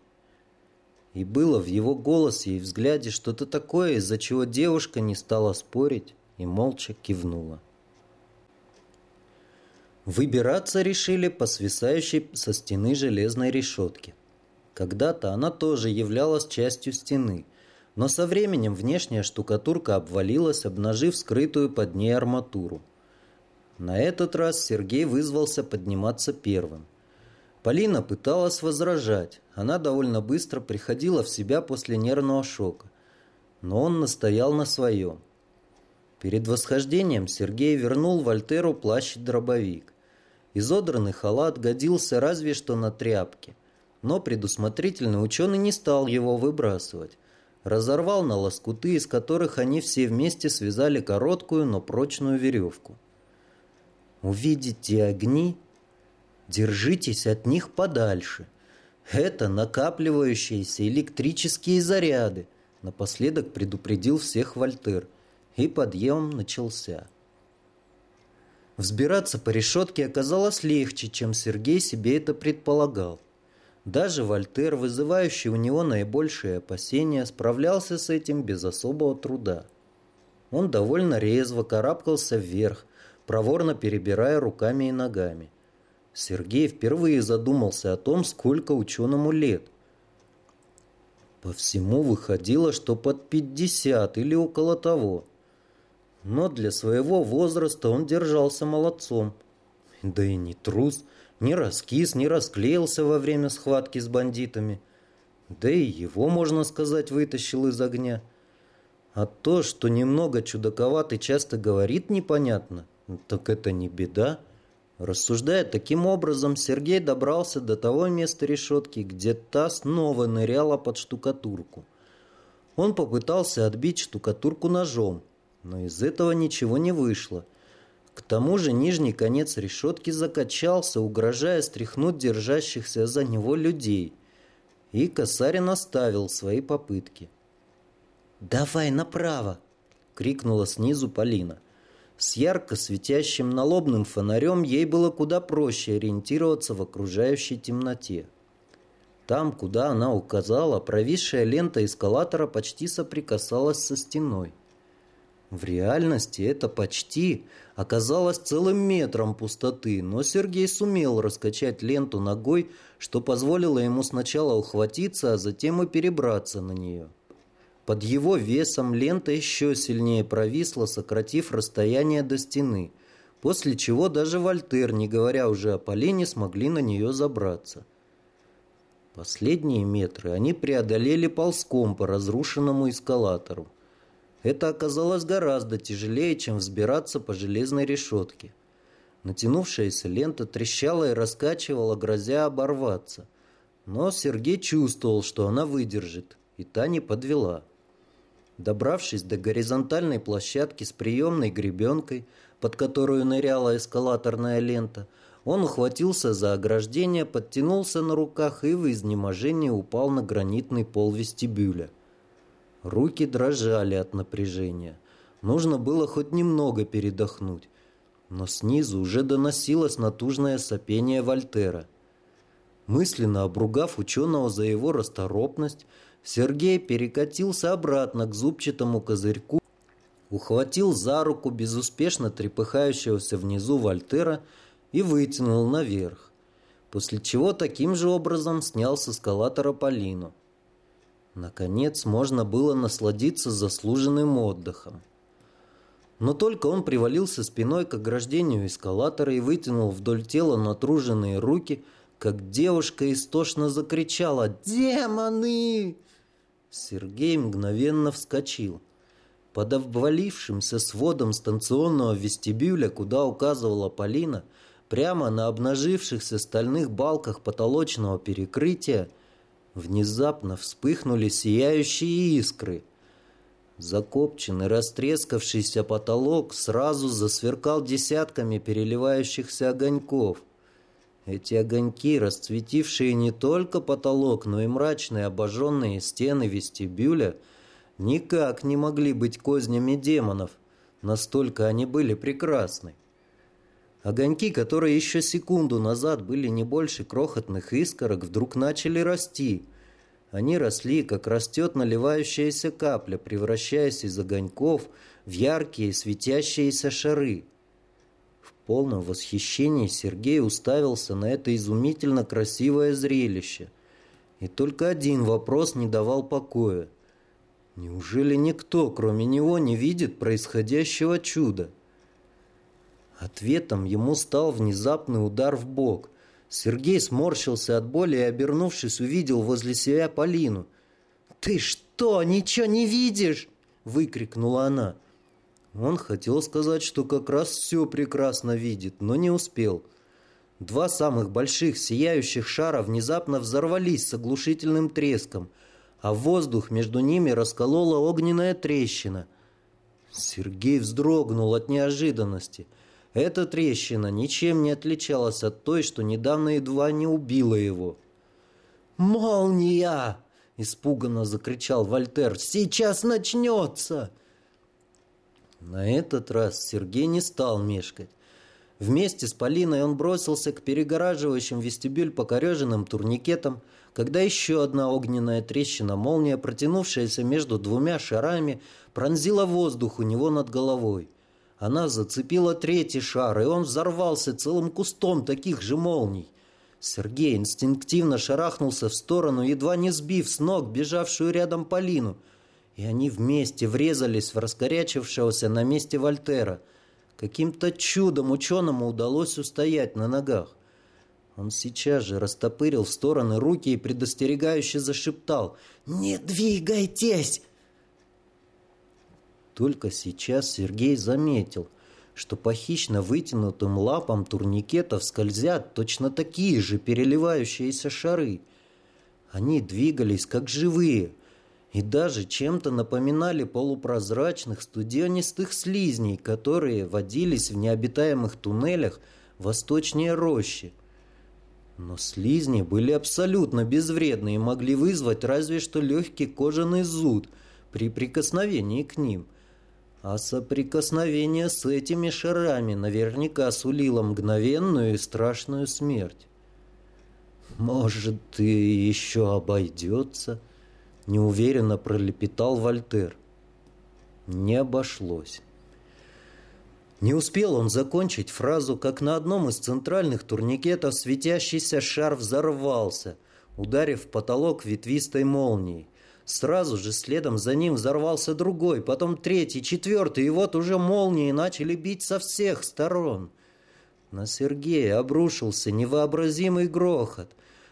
И было в его голосе и взгляде что-то такое, из-за чего девушка не стала спорить и молча кивнула. Выбираться решили по свисающей со стены железной решетке. Когда-то она тоже являлась частью стены, но со временем внешняя штукатурка обвалилась, обнажив скрытую под ней арматуру. На этот раз Сергей вызвался подниматься первым. Полина пыталась возражать. Она довольно быстро приходила в себя после нервного шока. Но он настоял на своем. Перед восхождением Сергей вернул Вольтеру плащ и дробовик. Изодранный халат годился разве что на тряпке. Но предусмотрительный ученый не стал его выбрасывать. Разорвал на лоскуты, из которых они все вместе связали короткую, но прочную веревку. «Увидите огни? Держитесь от них подальше. Это накапливающиеся электрические заряды», напоследок предупредил всех Вольтер. И подъем начался. Взбираться по решетке оказалось легче, чем Сергей себе это предполагал. Даже Вольтер, вызывающий у него наибольшие опасения, справлялся с этим без особого труда. Он довольно резво карабкался вверх, проворно перебирая руками и ногами. Сергей впервые задумался о том, сколько ученому лет. По всему выходило, что под пятьдесят или около того. Но для своего возраста он держался молодцом. Да и не трус, не раскис, не расклеился во время схватки с бандитами. Да и его, можно сказать, вытащил из огня. А то, что немного чудаковатый часто говорит непонятно, так это не беда. Рассуждая таким образом, Сергей добрался до того места решетки, где та снова ныряла под штукатурку. Он попытался отбить штукатурку ножом, но из этого ничего не вышло. К тому же нижний конец решетки закачался, угрожая стряхнуть держащихся за него людей. И Косарин оставил свои попытки. «Давай направо!» — крикнула снизу Полина. С ярко светящим налобным фонарем ей было куда проще ориентироваться в окружающей темноте. Там, куда она указала, провисшая лента эскалатора почти соприкасалась со стеной. В реальности это почти оказалось целым метром пустоты, но Сергей сумел раскачать ленту ногой, что позволило ему сначала ухватиться, а затем и перебраться на нее. Под его весом лента еще сильнее провисла, сократив расстояние до стены, после чего даже Вольтер, не говоря уже о Полине, смогли на нее забраться. Последние метры они преодолели ползком по разрушенному эскалатору. Это оказалось гораздо тяжелее, чем взбираться по железной решетке. Натянувшаяся лента трещала и раскачивала, грозя оборваться. Но Сергей чувствовал, что она выдержит, и та не подвела. Добравшись до горизонтальной площадки с приемной гребенкой, под которую ныряла эскалаторная лента, он ухватился за ограждение, подтянулся на руках и в изнеможении упал на гранитный пол вестибюля. Руки дрожали от напряжения. Нужно было хоть немного передохнуть. Но снизу уже доносилось натужное сопение Вольтера. Мысленно обругав ученого за его расторопность, Сергей перекатился обратно к зубчатому козырьку, ухватил за руку безуспешно трепыхающегося внизу Вольтера и вытянул наверх, после чего таким же образом снял с эскалатора Полину. Наконец можно было насладиться заслуженным отдыхом. Но только он привалился спиной к ограждению эскалатора и вытянул вдоль тела натруженные руки, как девушка истошно закричала «Демоны!» Сергей мгновенно вскочил. Под обвалившимся сводом станционного вестибюля, куда указывала Полина, прямо на обнажившихся стальных балках потолочного перекрытия, внезапно вспыхнули сияющие искры. Закопченный, растрескавшийся потолок сразу засверкал десятками переливающихся огоньков – эти огоньки, расцветившие не только потолок, но и мрачные обожженные стены вестибюля, никак не могли быть кознями демонов. Настолько они были прекрасны. Огоньки, которые еще секунду назад были не больше крохотных искорок, вдруг начали расти. Они росли, как растет наливающаяся капля, превращаясь из огоньков в яркие светящиеся шары полном восхищении Сергей уставился на это изумительно красивое зрелище. И только один вопрос не давал покоя. Неужели никто, кроме него, не видит происходящего чуда? Ответом ему стал внезапный удар в бок. Сергей сморщился от боли и, обернувшись, увидел возле себя Полину. «Ты что, ничего не видишь?» – выкрикнула она. Он хотел сказать, что как раз все прекрасно видит, но не успел. Два самых больших сияющих шара внезапно взорвались с оглушительным треском, а воздух между ними расколола огненная трещина. Сергей вздрогнул от неожиданности. Эта трещина ничем не отличалась от той, что недавно едва не убила его. «Молния!» – испуганно закричал Вольтер. «Сейчас начнется!» На этот раз Сергей не стал мешкать. Вместе с Полиной он бросился к перегораживающим вестибюль покореженным турникетам, когда еще одна огненная трещина молния, протянувшаяся между двумя шарами, пронзила воздух у него над головой. Она зацепила третий шар, и он взорвался целым кустом таких же молний. Сергей инстинктивно шарахнулся в сторону, едва не сбив с ног бежавшую рядом Полину, и они вместе врезались в раскорячившегося на месте Вольтера. Каким-то чудом ученому удалось устоять на ногах. Он сейчас же растопырил в стороны руки и предостерегающе зашептал «Не двигайтесь!» Только сейчас Сергей заметил, что по хищно вытянутым лапам турникетов скользят точно такие же переливающиеся шары. Они двигались как живые и даже чем-то напоминали полупрозрачных студенистых слизней, которые водились в необитаемых туннелях восточнее рощи. Но слизни были абсолютно безвредны и могли вызвать разве что легкий кожаный зуд при прикосновении к ним. А соприкосновение с этими шарами наверняка сулило мгновенную и страшную смерть. «Может, и еще обойдется?» — неуверенно пролепетал Вольтер. Не обошлось. Не успел он закончить фразу, как на одном из центральных турникетов светящийся шар взорвался, ударив потолок ветвистой молнией. Сразу же следом за ним взорвался другой, потом третий, четвертый, и вот уже молнии начали бить со всех сторон. На Сергея обрушился невообразимый грохот,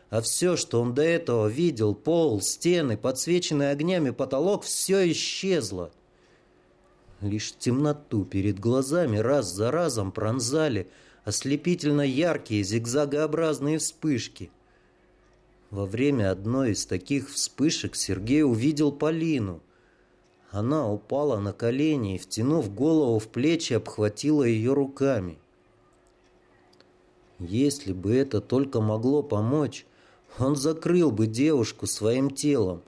а все, что он до этого видел, пол, стены, подсвеченный огнями потолок, все исчезло. Лишь темноту перед глазами раз за разом пронзали ослепительно яркие зигзагообразные вспышки. Во время одной из таких вспышек Сергей увидел Полину. Она упала на колени и, втянув голову в плечи, обхватила ее руками. Если бы это только могло помочь, он закрыл бы девушку своим телом,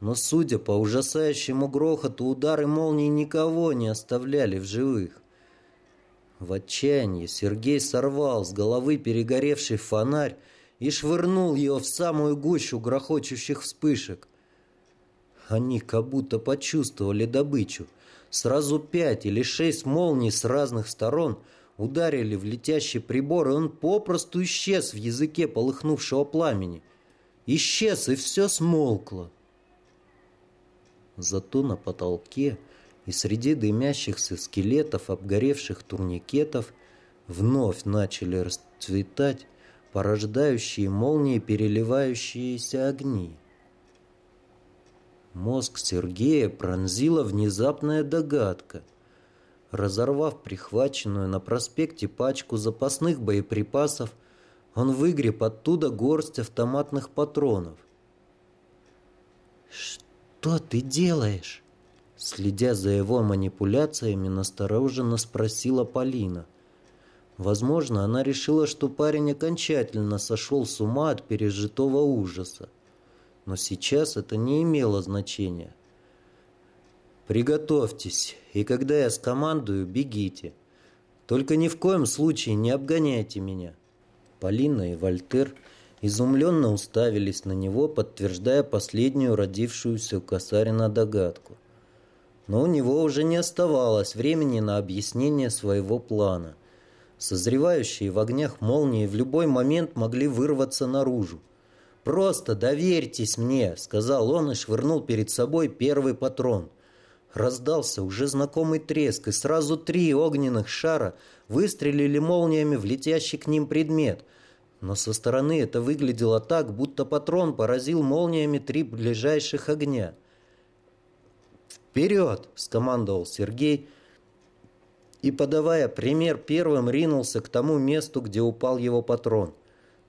но, судя по ужасающему грохоту, удары молнии никого не оставляли в живых. В отчаянии Сергей сорвал с головы перегоревший фонарь и швырнул его в самую гущу грохочущих вспышек. Они как будто почувствовали добычу. Сразу пять или шесть молний с разных сторон ударили в летящий прибор, и он попросту исчез в языке полыхнувшего пламени. Исчез, и все смолкло. Зато на потолке и среди дымящихся скелетов обгоревших турникетов вновь начали расцветать порождающие молнии переливающиеся огни. Мозг Сергея пронзила внезапная догадка. Разорвав прихваченную на проспекте пачку запасных боеприпасов, он выгреб оттуда горсть автоматных патронов. «Что ты делаешь?» Следя за его манипуляциями, настороженно спросила Полина. Возможно, она решила, что парень окончательно сошел с ума от пережитого ужаса. Но сейчас это не имело значения. «Приготовьтесь, и когда я скомандую, бегите. Только ни в коем случае не обгоняйте меня». Полина и Вольтер – изумленно уставились на него, подтверждая последнюю родившуюся у Касарина догадку. Но у него уже не оставалось времени на объяснение своего плана. Созревающие в огнях молнии в любой момент могли вырваться наружу. «Просто доверьтесь мне», — сказал он и швырнул перед собой первый патрон. Раздался уже знакомый треск, и сразу три огненных шара выстрелили молниями в летящий к ним предмет — но со стороны это выглядело так, будто патрон поразил молниями три ближайших огня. «Вперед!» – скомандовал Сергей и, подавая пример, первым ринулся к тому месту, где упал его патрон.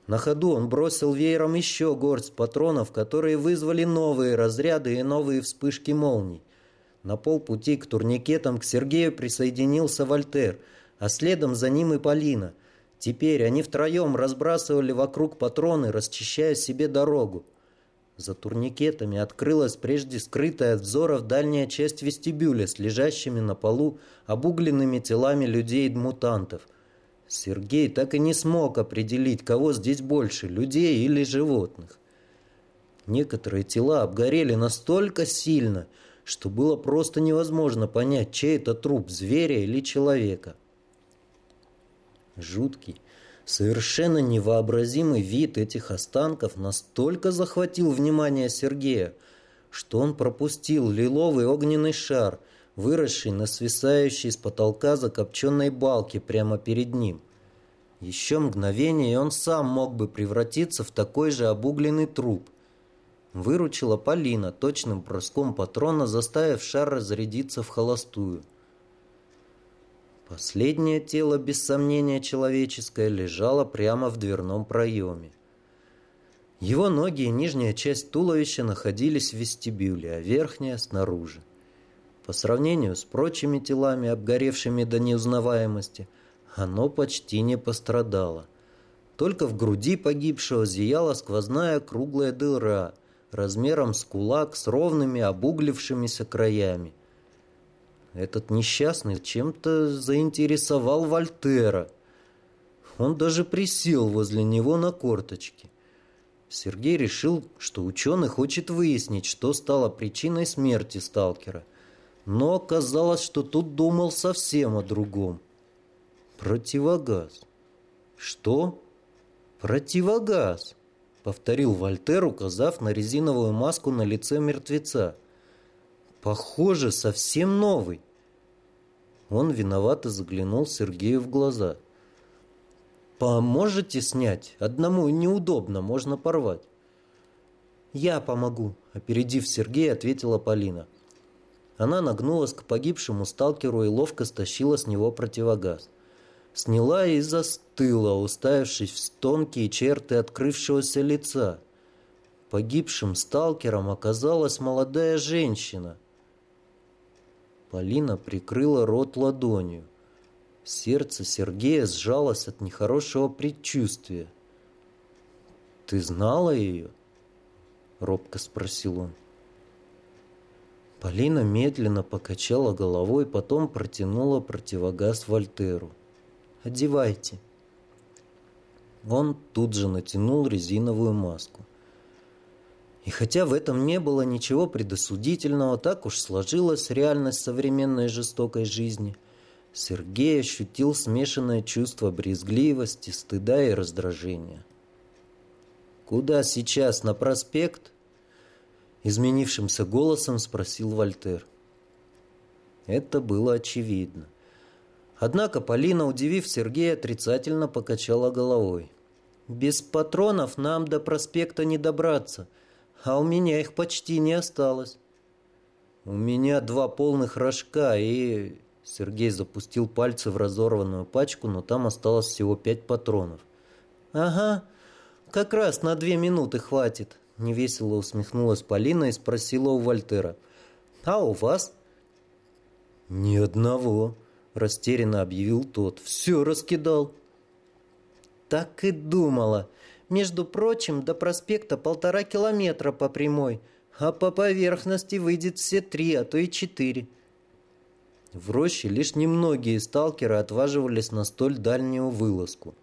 На ходу он бросил веером еще горсть патронов, которые вызвали новые разряды и новые вспышки молний. На полпути к турникетам к Сергею присоединился Вольтер, а следом за ним и Полина – Теперь они втроем разбрасывали вокруг патроны, расчищая себе дорогу. За турникетами открылась прежде скрытая от взоров дальняя часть вестибюля с лежащими на полу обугленными телами людей-мутантов. Сергей так и не смог определить, кого здесь больше, людей или животных. Некоторые тела обгорели настолько сильно, что было просто невозможно понять, чей это труп, зверя или человека. Жуткий, совершенно невообразимый вид этих останков настолько захватил внимание Сергея, что он пропустил лиловый огненный шар, выросший на свисающей с потолка закопченной балке прямо перед ним. Еще мгновение, и он сам мог бы превратиться в такой же обугленный труп. Выручила Полина точным броском патрона, заставив шар разрядиться в холостую. Последнее тело, без сомнения человеческое, лежало прямо в дверном проеме. Его ноги и нижняя часть туловища находились в вестибюле, а верхняя – снаружи. По сравнению с прочими телами, обгоревшими до неузнаваемости, оно почти не пострадало. Только в груди погибшего зияла сквозная круглая дыра – размером с кулак с ровными обуглившимися краями. Этот несчастный чем-то заинтересовал Вольтера. Он даже присел возле него на корточки. Сергей решил, что ученый хочет выяснить, что стало причиной смерти сталкера. Но оказалось, что тут думал совсем о другом. Противогаз. Что? Противогаз повторил Вольтер, указав на резиновую маску на лице мертвеца. Похоже, совсем новый. Он виновато заглянул Сергею в глаза. «Поможете снять? Одному неудобно, можно порвать». «Я помогу», — опередив Сергея, ответила Полина. Она нагнулась к погибшему сталкеру и ловко стащила с него противогаз сняла и застыла, уставившись в тонкие черты открывшегося лица. Погибшим сталкером оказалась молодая женщина. Полина прикрыла рот ладонью. Сердце Сергея сжалось от нехорошего предчувствия. «Ты знала ее?» — робко спросил он. Полина медленно покачала головой, потом протянула противогаз Вольтеру. Одевайте. Он тут же натянул резиновую маску. И хотя в этом не было ничего предосудительного, так уж сложилась реальность современной жестокой жизни. Сергей ощутил смешанное чувство брезгливости, стыда и раздражения. «Куда сейчас? На проспект?» Изменившимся голосом спросил Вольтер. Это было очевидно. Однако Полина, удивив Сергея, отрицательно покачала головой. «Без патронов нам до проспекта не добраться, а у меня их почти не осталось». «У меня два полных рожка и...» Сергей запустил пальцы в разорванную пачку, но там осталось всего пять патронов. «Ага, как раз на две минуты хватит», — невесело усмехнулась Полина и спросила у Вольтера. «А у вас?» «Ни одного», растерянно объявил тот. «Все раскидал». «Так и думала. Между прочим, до проспекта полтора километра по прямой, а по поверхности выйдет все три, а то и четыре». В роще лишь немногие сталкеры отваживались на столь дальнюю вылазку.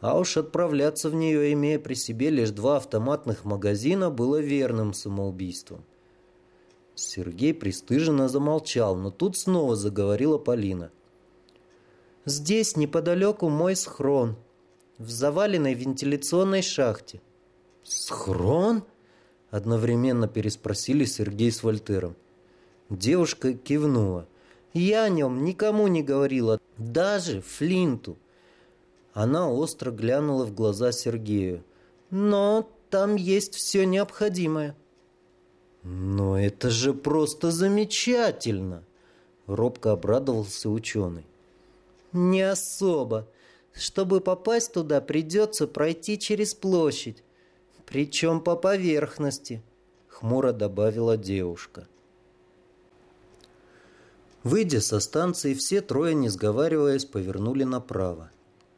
А уж отправляться в нее, имея при себе лишь два автоматных магазина, было верным самоубийством. Сергей пристыженно замолчал, но тут снова заговорила Полина – Здесь неподалеку мой схрон, в заваленной вентиляционной шахте. Схрон? Одновременно переспросили Сергей с Вольтером. Девушка кивнула. Я о нем никому не говорила, даже Флинту. Она остро глянула в глаза Сергею. Но там есть все необходимое. Но это же просто замечательно! Робко обрадовался ученый. «Не особо. Чтобы попасть туда, придется пройти через площадь. Причем по поверхности», — хмуро добавила девушка. Выйдя со станции, все трое, не сговариваясь, повернули направо.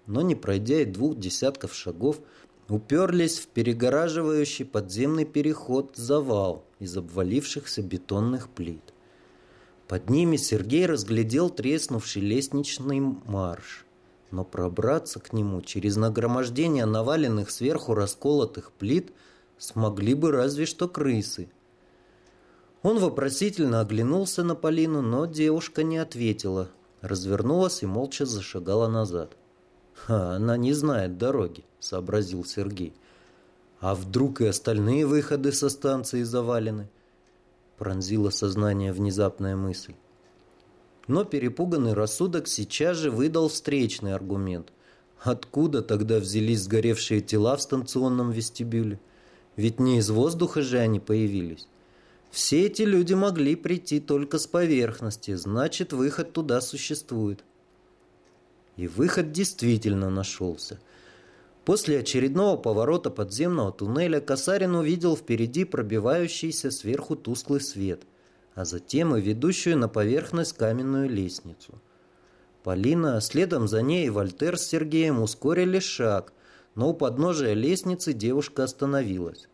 Но не пройдя и двух десятков шагов, уперлись в перегораживающий подземный переход завал из обвалившихся бетонных плит. Под ними Сергей разглядел треснувший лестничный марш. Но пробраться к нему через нагромождение наваленных сверху расколотых плит смогли бы разве что крысы. Он вопросительно оглянулся на Полину, но девушка не ответила, развернулась и молча зашагала назад. «Ха, она не знает дороги», — сообразил Сергей. «А вдруг и остальные выходы со станции завалены?» Пронзила сознание внезапная мысль. Но перепуганный рассудок сейчас же выдал встречный аргумент. Откуда тогда взялись сгоревшие тела в станционном вестибюле? Ведь не из воздуха же они появились. Все эти люди могли прийти только с поверхности, значит, выход туда существует. И выход действительно нашелся. После очередного поворота подземного туннеля Касарин увидел впереди пробивающийся сверху тусклый свет – а затем и ведущую на поверхность каменную лестницу. Полина, следом за ней и Вольтер с Сергеем ускорили шаг, но у подножия лестницы девушка остановилась.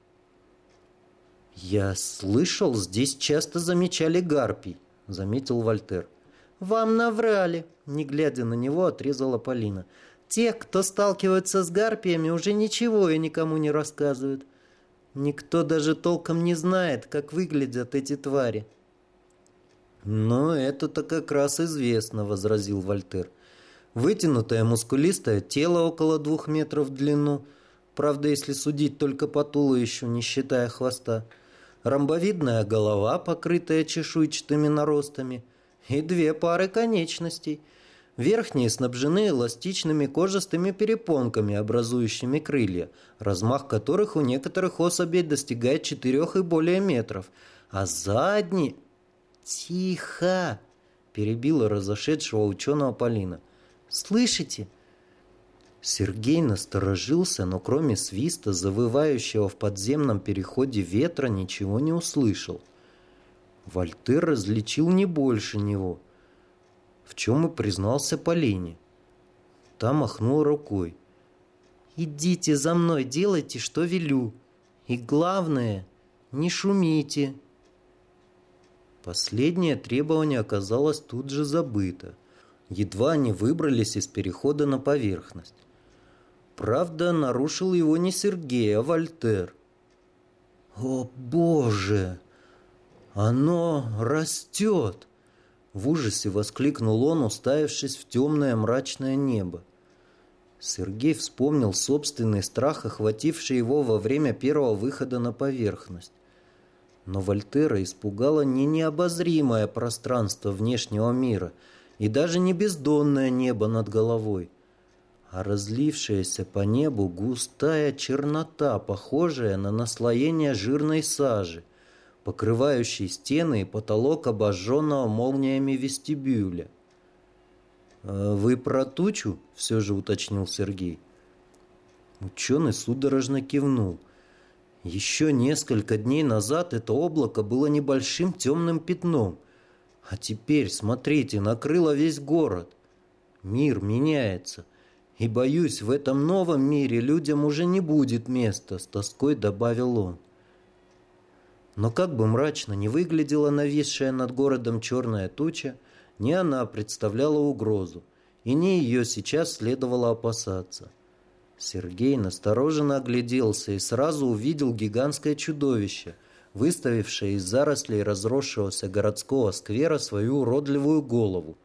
«Я слышал, здесь часто замечали гарпий», — заметил Вольтер. «Вам наврали», — не глядя на него, отрезала Полина. «Те, кто сталкивается с гарпиями, уже ничего и никому не рассказывают. Никто даже толком не знает, как выглядят эти твари». «Но это-то как раз известно», — возразил Вольтер. «Вытянутое мускулистое тело около двух метров в длину, правда, если судить только по туловищу, не считая хвоста, ромбовидная голова, покрытая чешуйчатыми наростами, и две пары конечностей. Верхние снабжены эластичными кожистыми перепонками, образующими крылья, размах которых у некоторых особей достигает четырех и более метров, а задние «Тихо!» – перебила разошедшего ученого Полина. «Слышите?» Сергей насторожился, но кроме свиста, завывающего в подземном переходе ветра, ничего не услышал. Вольтер различил не больше него, в чем и признался Полине. Та махнул рукой. «Идите за мной, делайте, что велю. И главное, не шумите». Последнее требование оказалось тут же забыто. Едва они выбрались из перехода на поверхность. Правда, нарушил его не Сергей, а Вольтер. «О, Боже! Оно растет!» В ужасе воскликнул он, уставившись в темное мрачное небо. Сергей вспомнил собственный страх, охвативший его во время первого выхода на поверхность. Но Вольтера испугало не необозримое пространство внешнего мира и даже не бездонное небо над головой, а разлившаяся по небу густая чернота, похожая на наслоение жирной сажи, покрывающей стены и потолок обожженного молниями вестибюля. «А «Вы про тучу?» – все же уточнил Сергей. Ученый судорожно кивнул – еще несколько дней назад это облако было небольшим темным пятном. А теперь, смотрите, накрыло весь город. Мир меняется. И, боюсь, в этом новом мире людям уже не будет места, с тоской добавил он. Но как бы мрачно не выглядела нависшая над городом черная туча, не она представляла угрозу, и не ее сейчас следовало опасаться. Сергей настороженно огляделся и сразу увидел гигантское чудовище, выставившее из зарослей разросшегося городского сквера свою уродливую голову.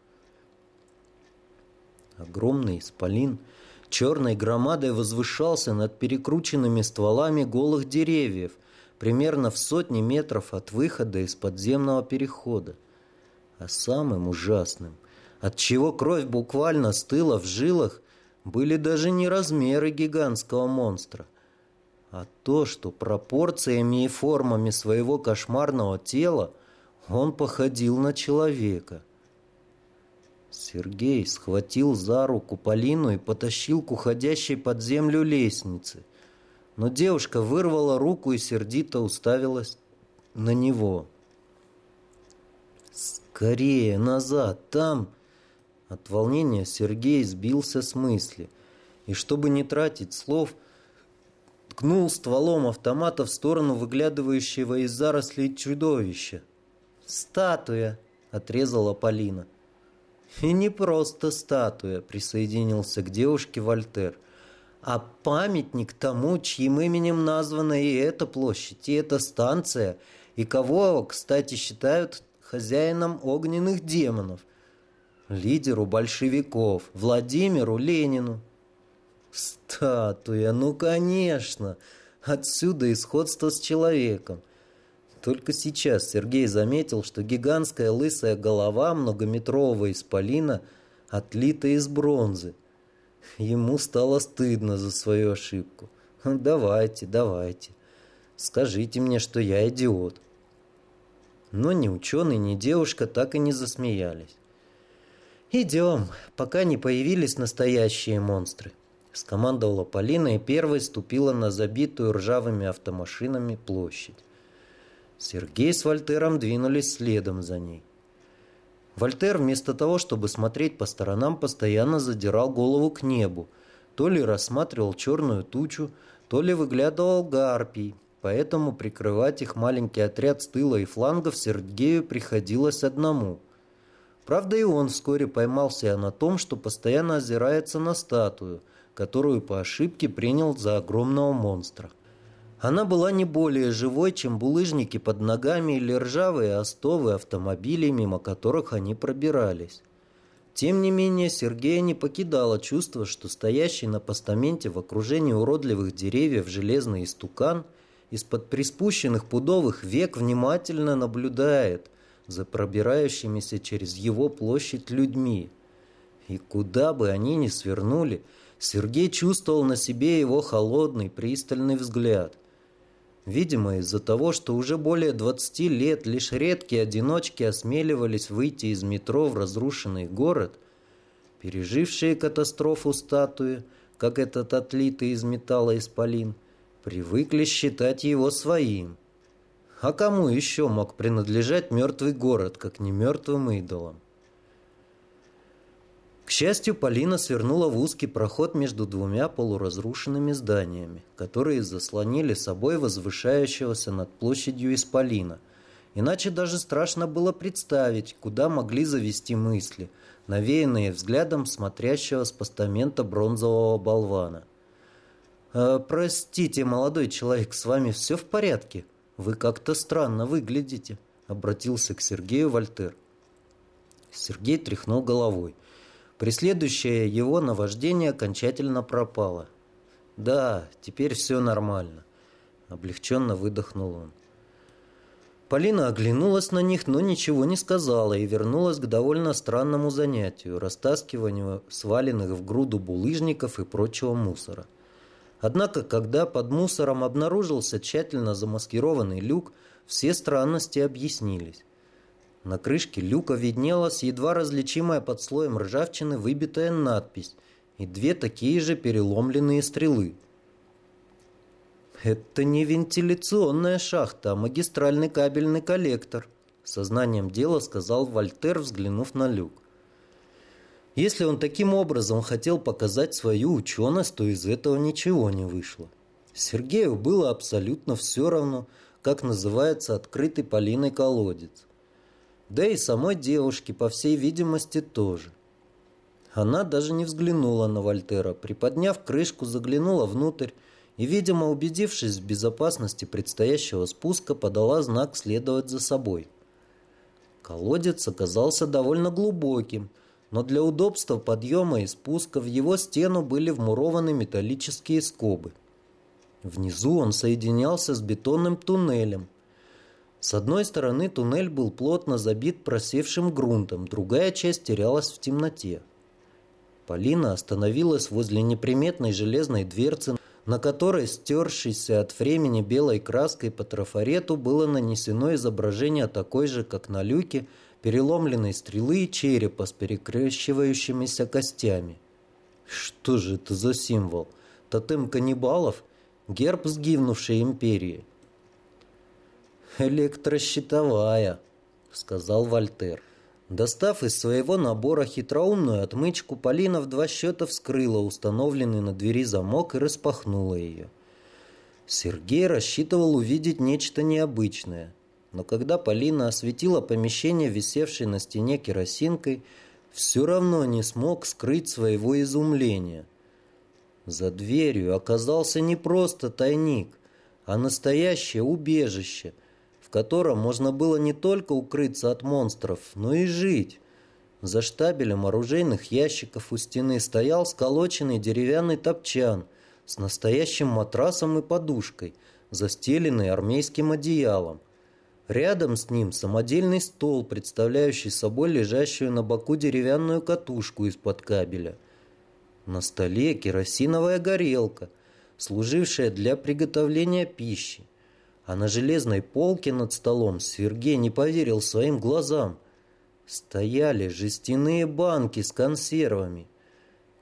Огромный исполин черной громадой возвышался над перекрученными стволами голых деревьев, примерно в сотни метров от выхода из подземного перехода. А самым ужасным, от чего кровь буквально стыла в жилах, были даже не размеры гигантского монстра, а то, что пропорциями и формами своего кошмарного тела он походил на человека. Сергей схватил за руку Полину и потащил к уходящей под землю лестнице. Но девушка вырвала руку и сердито уставилась на него. «Скорее, назад! Там...» От волнения Сергей сбился с мысли и, чтобы не тратить слов, ткнул стволом автомата в сторону выглядывающего из зарослей чудовища. «Статуя!» — отрезала Полина. «И не просто статуя», — присоединился к девушке Вольтер, «а памятник тому, чьим именем названа и эта площадь, и эта станция, и кого, кстати, считают хозяином огненных демонов, лидеру большевиков, Владимиру Ленину». «Статуя, ну, конечно! Отсюда и сходство с человеком». Только сейчас Сергей заметил, что гигантская лысая голова многометрового исполина отлита из бронзы. Ему стало стыдно за свою ошибку. «Давайте, давайте. Скажите мне, что я идиот». Но ни ученый, ни девушка так и не засмеялись. «Идем, пока не появились настоящие монстры», — скомандовала Полина и первой ступила на забитую ржавыми автомашинами площадь. Сергей с Вольтером двинулись следом за ней. Вольтер вместо того, чтобы смотреть по сторонам, постоянно задирал голову к небу, то ли рассматривал черную тучу, то ли выглядывал гарпий, поэтому прикрывать их маленький отряд с тыла и флангов Сергею приходилось одному. Правда, и он вскоре поймался на том, что постоянно озирается на статую, которую по ошибке принял за огромного монстра. Она была не более живой, чем булыжники под ногами или ржавые остовы автомобилей, мимо которых они пробирались. Тем не менее, Сергея не покидало чувство, что стоящий на постаменте в окружении уродливых деревьев железный истукан из-под приспущенных пудовых век внимательно наблюдает за пробирающимися через его площадь людьми. И куда бы они ни свернули, Сергей чувствовал на себе его холодный, пристальный взгляд – Видимо, из-за того, что уже более 20 лет лишь редкие одиночки осмеливались выйти из метро в разрушенный город, пережившие катастрофу статуи, как этот отлитый из металла исполин, привыкли считать его своим. А кому еще мог принадлежать мертвый город, как не мертвым идолам? К счастью, Полина свернула в узкий проход между двумя полуразрушенными зданиями, которые заслонили собой возвышающегося над площадью Исполина. Иначе даже страшно было представить, куда могли завести мысли, навеянные взглядом смотрящего с постамента бронзового болвана. «Э, «Простите, молодой человек, с вами все в порядке? Вы как-то странно выглядите», — обратился к Сергею Вольтер. Сергей тряхнул головой. Преследующее его наваждение окончательно пропало. «Да, теперь все нормально», — облегченно выдохнул он. Полина оглянулась на них, но ничего не сказала и вернулась к довольно странному занятию – растаскиванию сваленных в груду булыжников и прочего мусора. Однако, когда под мусором обнаружился тщательно замаскированный люк, все странности объяснились. На крышке люка виднелась едва различимая под слоем ржавчины выбитая надпись и две такие же переломленные стрелы. «Это не вентиляционная шахта, а магистральный кабельный коллектор», сознанием дела сказал Вольтер, взглянув на люк. Если он таким образом хотел показать свою ученость, то из этого ничего не вышло. Сергею было абсолютно все равно, как называется открытый Полиной колодец. Да и самой девушке, по всей видимости, тоже. Она даже не взглянула на Вольтера, приподняв крышку, заглянула внутрь и, видимо, убедившись в безопасности предстоящего спуска, подала знак следовать за собой. Колодец оказался довольно глубоким, но для удобства подъема и спуска в его стену были вмурованы металлические скобы. Внизу он соединялся с бетонным туннелем, с одной стороны туннель был плотно забит просевшим грунтом, другая часть терялась в темноте. Полина остановилась возле неприметной железной дверцы, на которой, стершейся от времени белой краской по трафарету, было нанесено изображение такой же, как на люке, переломленной стрелы и черепа с перекрещивающимися костями. Что же это за символ? Тотем каннибалов? Герб сгивнувшей империи? «Электрощитовая», — сказал Вольтер. Достав из своего набора хитроумную отмычку, Полина в два счета вскрыла установленный на двери замок и распахнула ее. Сергей рассчитывал увидеть нечто необычное, но когда Полина осветила помещение, висевшее на стене керосинкой, все равно не смог скрыть своего изумления. За дверью оказался не просто тайник, а настоящее убежище, в котором можно было не только укрыться от монстров, но и жить. За штабелем оружейных ящиков у стены стоял сколоченный деревянный топчан с настоящим матрасом и подушкой, застеленный армейским одеялом. Рядом с ним самодельный стол, представляющий собой лежащую на боку деревянную катушку из-под кабеля. На столе керосиновая горелка, служившая для приготовления пищи. А на железной полке над столом Сергей не поверил своим глазам. Стояли жестяные банки с консервами.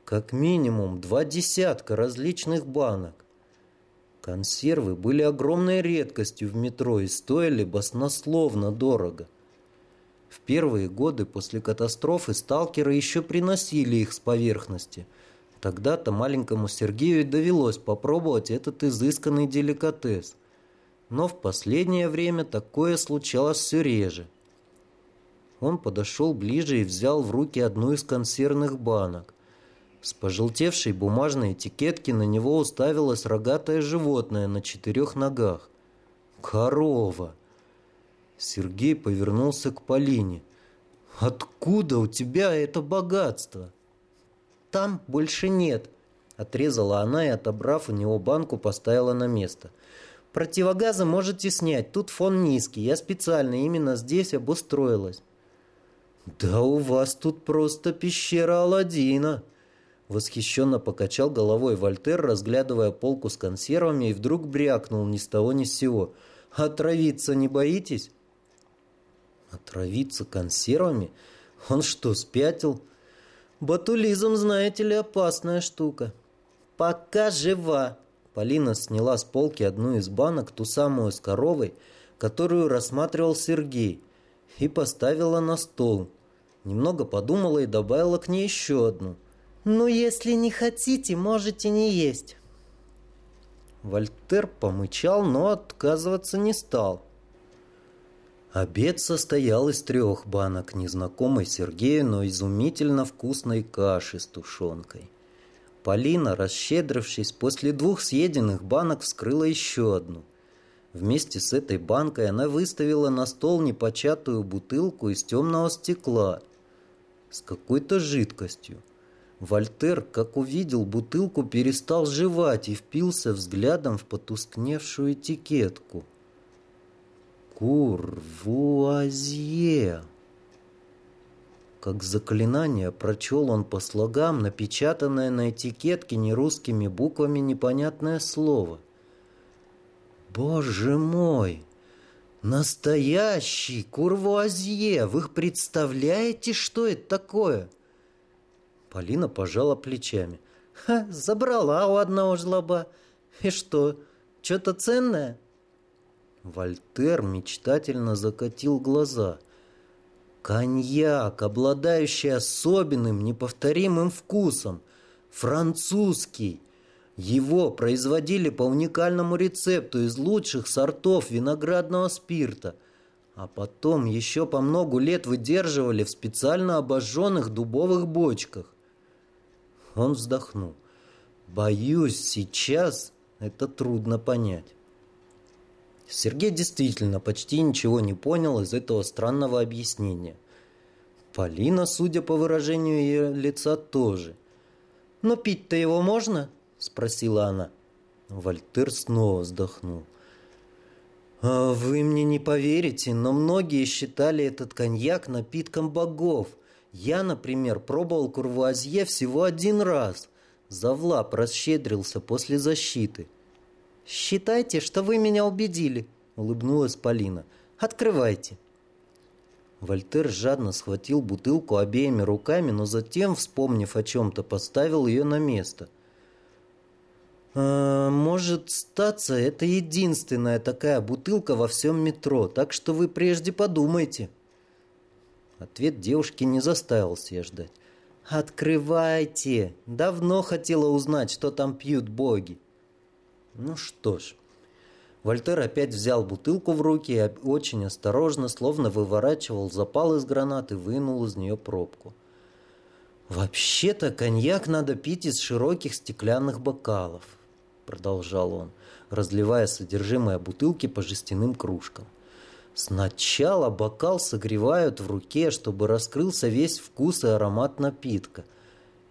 Как минимум два десятка различных банок. Консервы были огромной редкостью в метро и стоили баснословно дорого. В первые годы после катастрофы сталкеры еще приносили их с поверхности. Тогда-то маленькому Сергею довелось попробовать этот изысканный деликатес. Но в последнее время такое случалось все реже. Он подошел ближе и взял в руки одну из консервных банок. С пожелтевшей бумажной этикетки на него уставилось рогатое животное на четырех ногах. Корова. Сергей повернулся к Полине. «Откуда у тебя это богатство?» «Там больше нет», — отрезала она и, отобрав у него банку, поставила на место. «Противогазы можете снять, тут фон низкий, я специально именно здесь обустроилась». «Да у вас тут просто пещера Аладдина», Восхищенно покачал головой Вольтер, разглядывая полку с консервами, и вдруг брякнул ни с того ни с сего. «Отравиться не боитесь?» «Отравиться консервами? Он что, спятил?» «Батулизм, знаете ли, опасная штука». «Пока жива!» Полина сняла с полки одну из банок, ту самую с коровой, которую рассматривал Сергей, и поставила на стол. Немного подумала и добавила к ней еще одну. «Ну, если не хотите, можете не есть». Вольтер помычал, но отказываться не стал. Обед состоял из трех банок незнакомой Сергею, но изумительно вкусной каши с тушенкой. Полина, расщедрившись, после двух съеденных банок вскрыла еще одну. Вместе с этой банкой она выставила на стол непочатую бутылку из темного стекла с какой-то жидкостью. Вольтер, как увидел бутылку, перестал жевать и впился взглядом в потускневшую этикетку. Курвуазье. Как заклинание прочел он по слогам напечатанное на этикетке нерусскими буквами непонятное слово. «Боже мой! Настоящий курвуазье! Вы представляете, что это такое?» Полина пожала плечами. «Ха, забрала у одного жлоба. И что, что-то ценное?» Вольтер мечтательно закатил глаза. «Коньяк, обладающий особенным, неповторимым вкусом. Французский. Его производили по уникальному рецепту из лучших сортов виноградного спирта – а потом еще по многу лет выдерживали в специально обожженных дубовых бочках. Он вздохнул. «Боюсь, сейчас это трудно понять». Сергей действительно почти ничего не понял из этого странного объяснения. Полина, судя по выражению ее лица, тоже. «Но пить-то его можно?» – спросила она. Вольтер снова вздохнул. «А «Вы мне не поверите, но многие считали этот коньяк напитком богов – я, например, пробовал курвуазье всего один раз. Завлап расщедрился после защиты. «Считайте, что вы меня убедили», — улыбнулась Полина. «Открывайте». Вольтер жадно схватил бутылку обеими руками, но затем, вспомнив о чем-то, поставил ее на место. «А, «Может, статься, это единственная такая бутылка во всем метро, так что вы прежде подумайте», Ответ девушки не заставил себя ждать. «Открывайте! Давно хотела узнать, что там пьют боги». Ну что ж. Вольтер опять взял бутылку в руки и очень осторожно, словно выворачивал запал из гранаты, вынул из нее пробку. «Вообще-то коньяк надо пить из широких стеклянных бокалов», — продолжал он, разливая содержимое бутылки по жестяным кружкам. «Сначала бокал согревают в руке, чтобы раскрылся весь вкус и аромат напитка,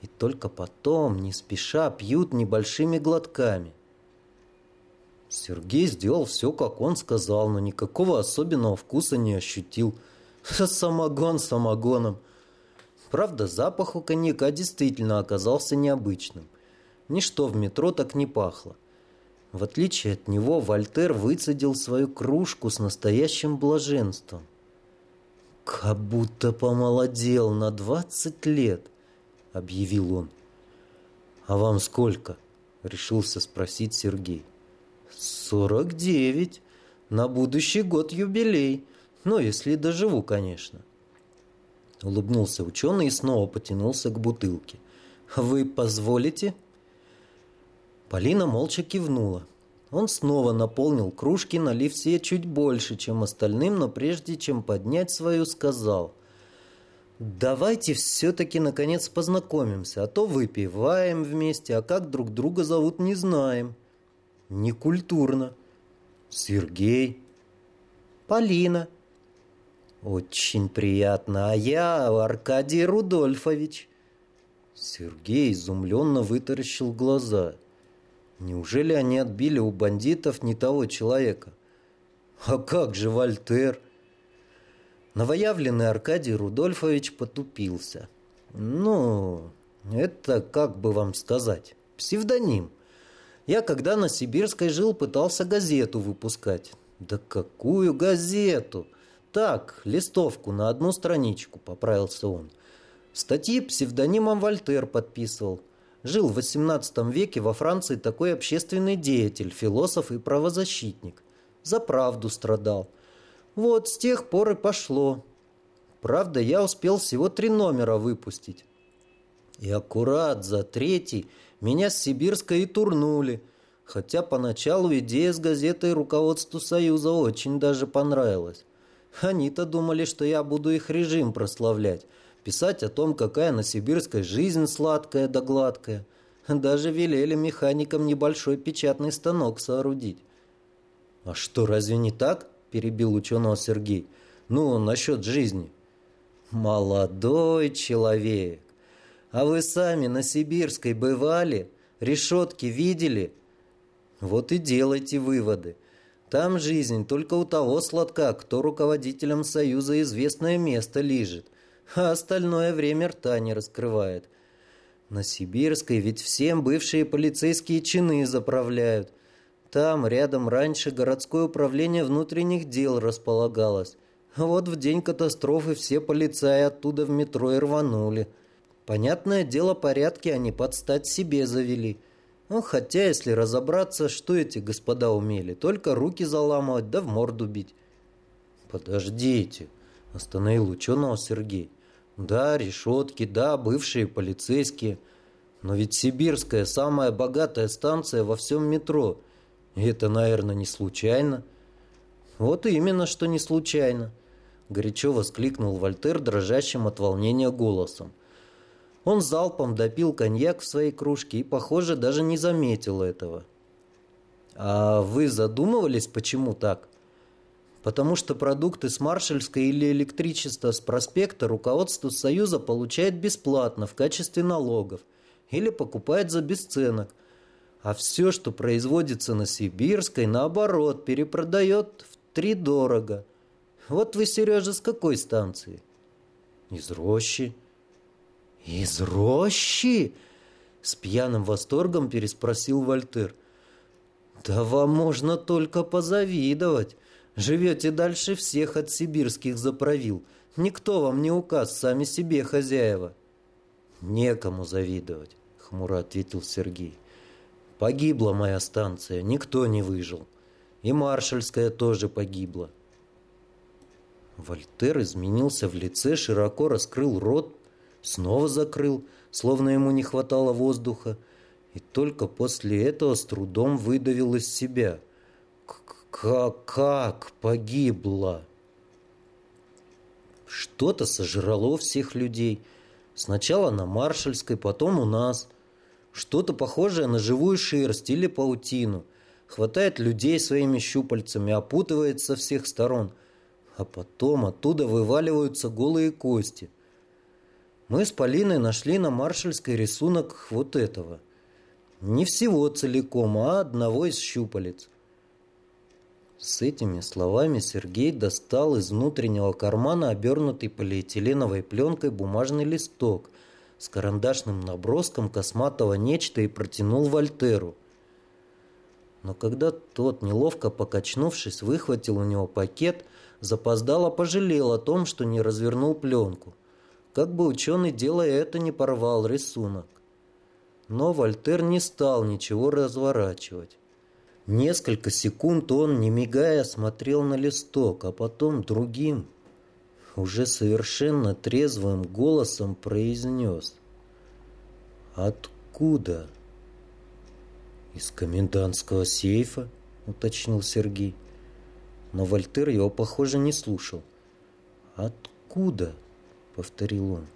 и только потом, не спеша, пьют небольшими глотками». Сергей сделал все, как он сказал, но никакого особенного вкуса не ощутил. Самогон самогоном. Правда, запах у коньяка действительно оказался необычным. Ничто в метро так не пахло. В отличие от него, Вольтер выцедил свою кружку с настоящим блаженством. «Как будто помолодел на двадцать лет», — объявил он. «А вам сколько?» — решился спросить Сергей. «Сорок девять. На будущий год юбилей. Ну, если доживу, конечно». Улыбнулся ученый и снова потянулся к бутылке. «Вы позволите?» Полина молча кивнула. Он снова наполнил кружки, налив себе чуть больше, чем остальным, но прежде чем поднять свою, сказал «Давайте все-таки, наконец, познакомимся, а то выпиваем вместе, а как друг друга зовут, не знаем». «Некультурно». «Сергей». «Полина». «Очень приятно. А я Аркадий Рудольфович». Сергей изумленно вытаращил глаза. Неужели они отбили у бандитов не того человека? А как же Вольтер? Новоявленный Аркадий Рудольфович потупился. Ну, это как бы вам сказать, псевдоним. Я когда на Сибирской жил, пытался газету выпускать. Да какую газету? Так, листовку на одну страничку, поправился он. Статьи псевдонимом Вольтер подписывал. Жил в XVIII веке во Франции такой общественный деятель, философ и правозащитник. За правду страдал. Вот с тех пор и пошло. Правда, я успел всего три номера выпустить. И аккурат за третий меня с Сибирской и турнули – хотя поначалу идея с газетой руководству Союза очень даже понравилась. Они-то думали, что я буду их режим прославлять, писать о том, какая на сибирской жизнь сладкая да гладкая. Даже велели механикам небольшой печатный станок соорудить. «А что, разве не так?» – перебил ученого Сергей. «Ну, насчет жизни». «Молодой человек, а вы сами на Сибирской бывали? Решетки видели?» Вот и делайте выводы. Там жизнь только у того сладка, кто руководителем Союза известное место лижет, а остальное время рта не раскрывает. На Сибирской ведь всем бывшие полицейские чины заправляют. Там рядом раньше городское управление внутренних дел располагалось. Вот в день катастрофы все полицаи оттуда в метро и рванули. Понятное дело, порядки они под стать себе завели – ну, хотя, если разобраться, что эти господа умели, только руки заламывать да в морду бить. Подождите, остановил ученого Сергей. Да, решетки, да, бывшие полицейские. Но ведь Сибирская самая богатая станция во всем метро. И это, наверное, не случайно. Вот именно, что не случайно. Горячо воскликнул Вольтер дрожащим от волнения голосом. Он залпом допил коньяк в своей кружке и, похоже, даже не заметил этого. А вы задумывались, почему так? Потому что продукты с Маршальской или электричество с проспекта руководство Союза получает бесплатно в качестве налогов или покупает за бесценок. А все, что производится на Сибирской, наоборот, перепродает в три дорого. Вот вы, Сережа, с какой станции? Из рощи. «Из рощи?» — с пьяным восторгом переспросил Вольтер. «Да вам можно только позавидовать. Живете дальше всех от сибирских заправил. Никто вам не указ, сами себе хозяева». «Некому завидовать», — хмуро ответил Сергей. «Погибла моя станция, никто не выжил. И маршальская тоже погибла». Вольтер изменился в лице, широко раскрыл рот, снова закрыл, словно ему не хватало воздуха, и только после этого с трудом выдавил из себя. «Как, как погибла?» Что-то сожрало всех людей. Сначала на Маршальской, потом у нас. Что-то похожее на живую шерсть или паутину. Хватает людей своими щупальцами, опутывает со всех сторон. А потом оттуда вываливаются голые кости. Мы с Полиной нашли на Маршальской рисунок вот этого. Не всего целиком, а одного из щупалец. С этими словами Сергей достал из внутреннего кармана обернутый полиэтиленовой пленкой бумажный листок с карандашным наброском косматого нечто и протянул Вольтеру. Но когда тот, неловко покачнувшись, выхватил у него пакет, запоздало пожалел о том, что не развернул пленку. Как бы ученый, делая это, не порвал рисунок. Но Вольтер не стал ничего разворачивать. Несколько секунд он, не мигая, смотрел на листок, а потом другим, уже совершенно трезвым голосом произнес. «Откуда?» «Из комендантского сейфа», — уточнил Сергей. Но Вольтер его, похоже, не слушал. «Откуда?» — повторил он.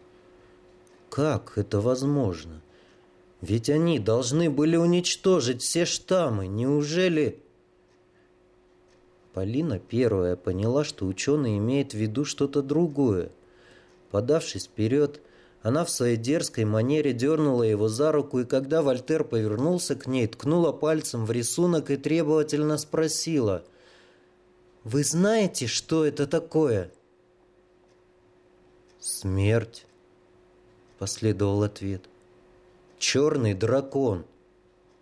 «Как это возможно?» Ведь они должны были уничтожить все штаммы. Неужели... Полина первая поняла, что ученый имеет в виду что-то другое. Подавшись вперед, она в своей дерзкой манере дернула его за руку, и когда Вольтер повернулся к ней, ткнула пальцем в рисунок и требовательно спросила. «Вы знаете, что это такое?» «Смерть», — последовал ответ. «Черный дракон».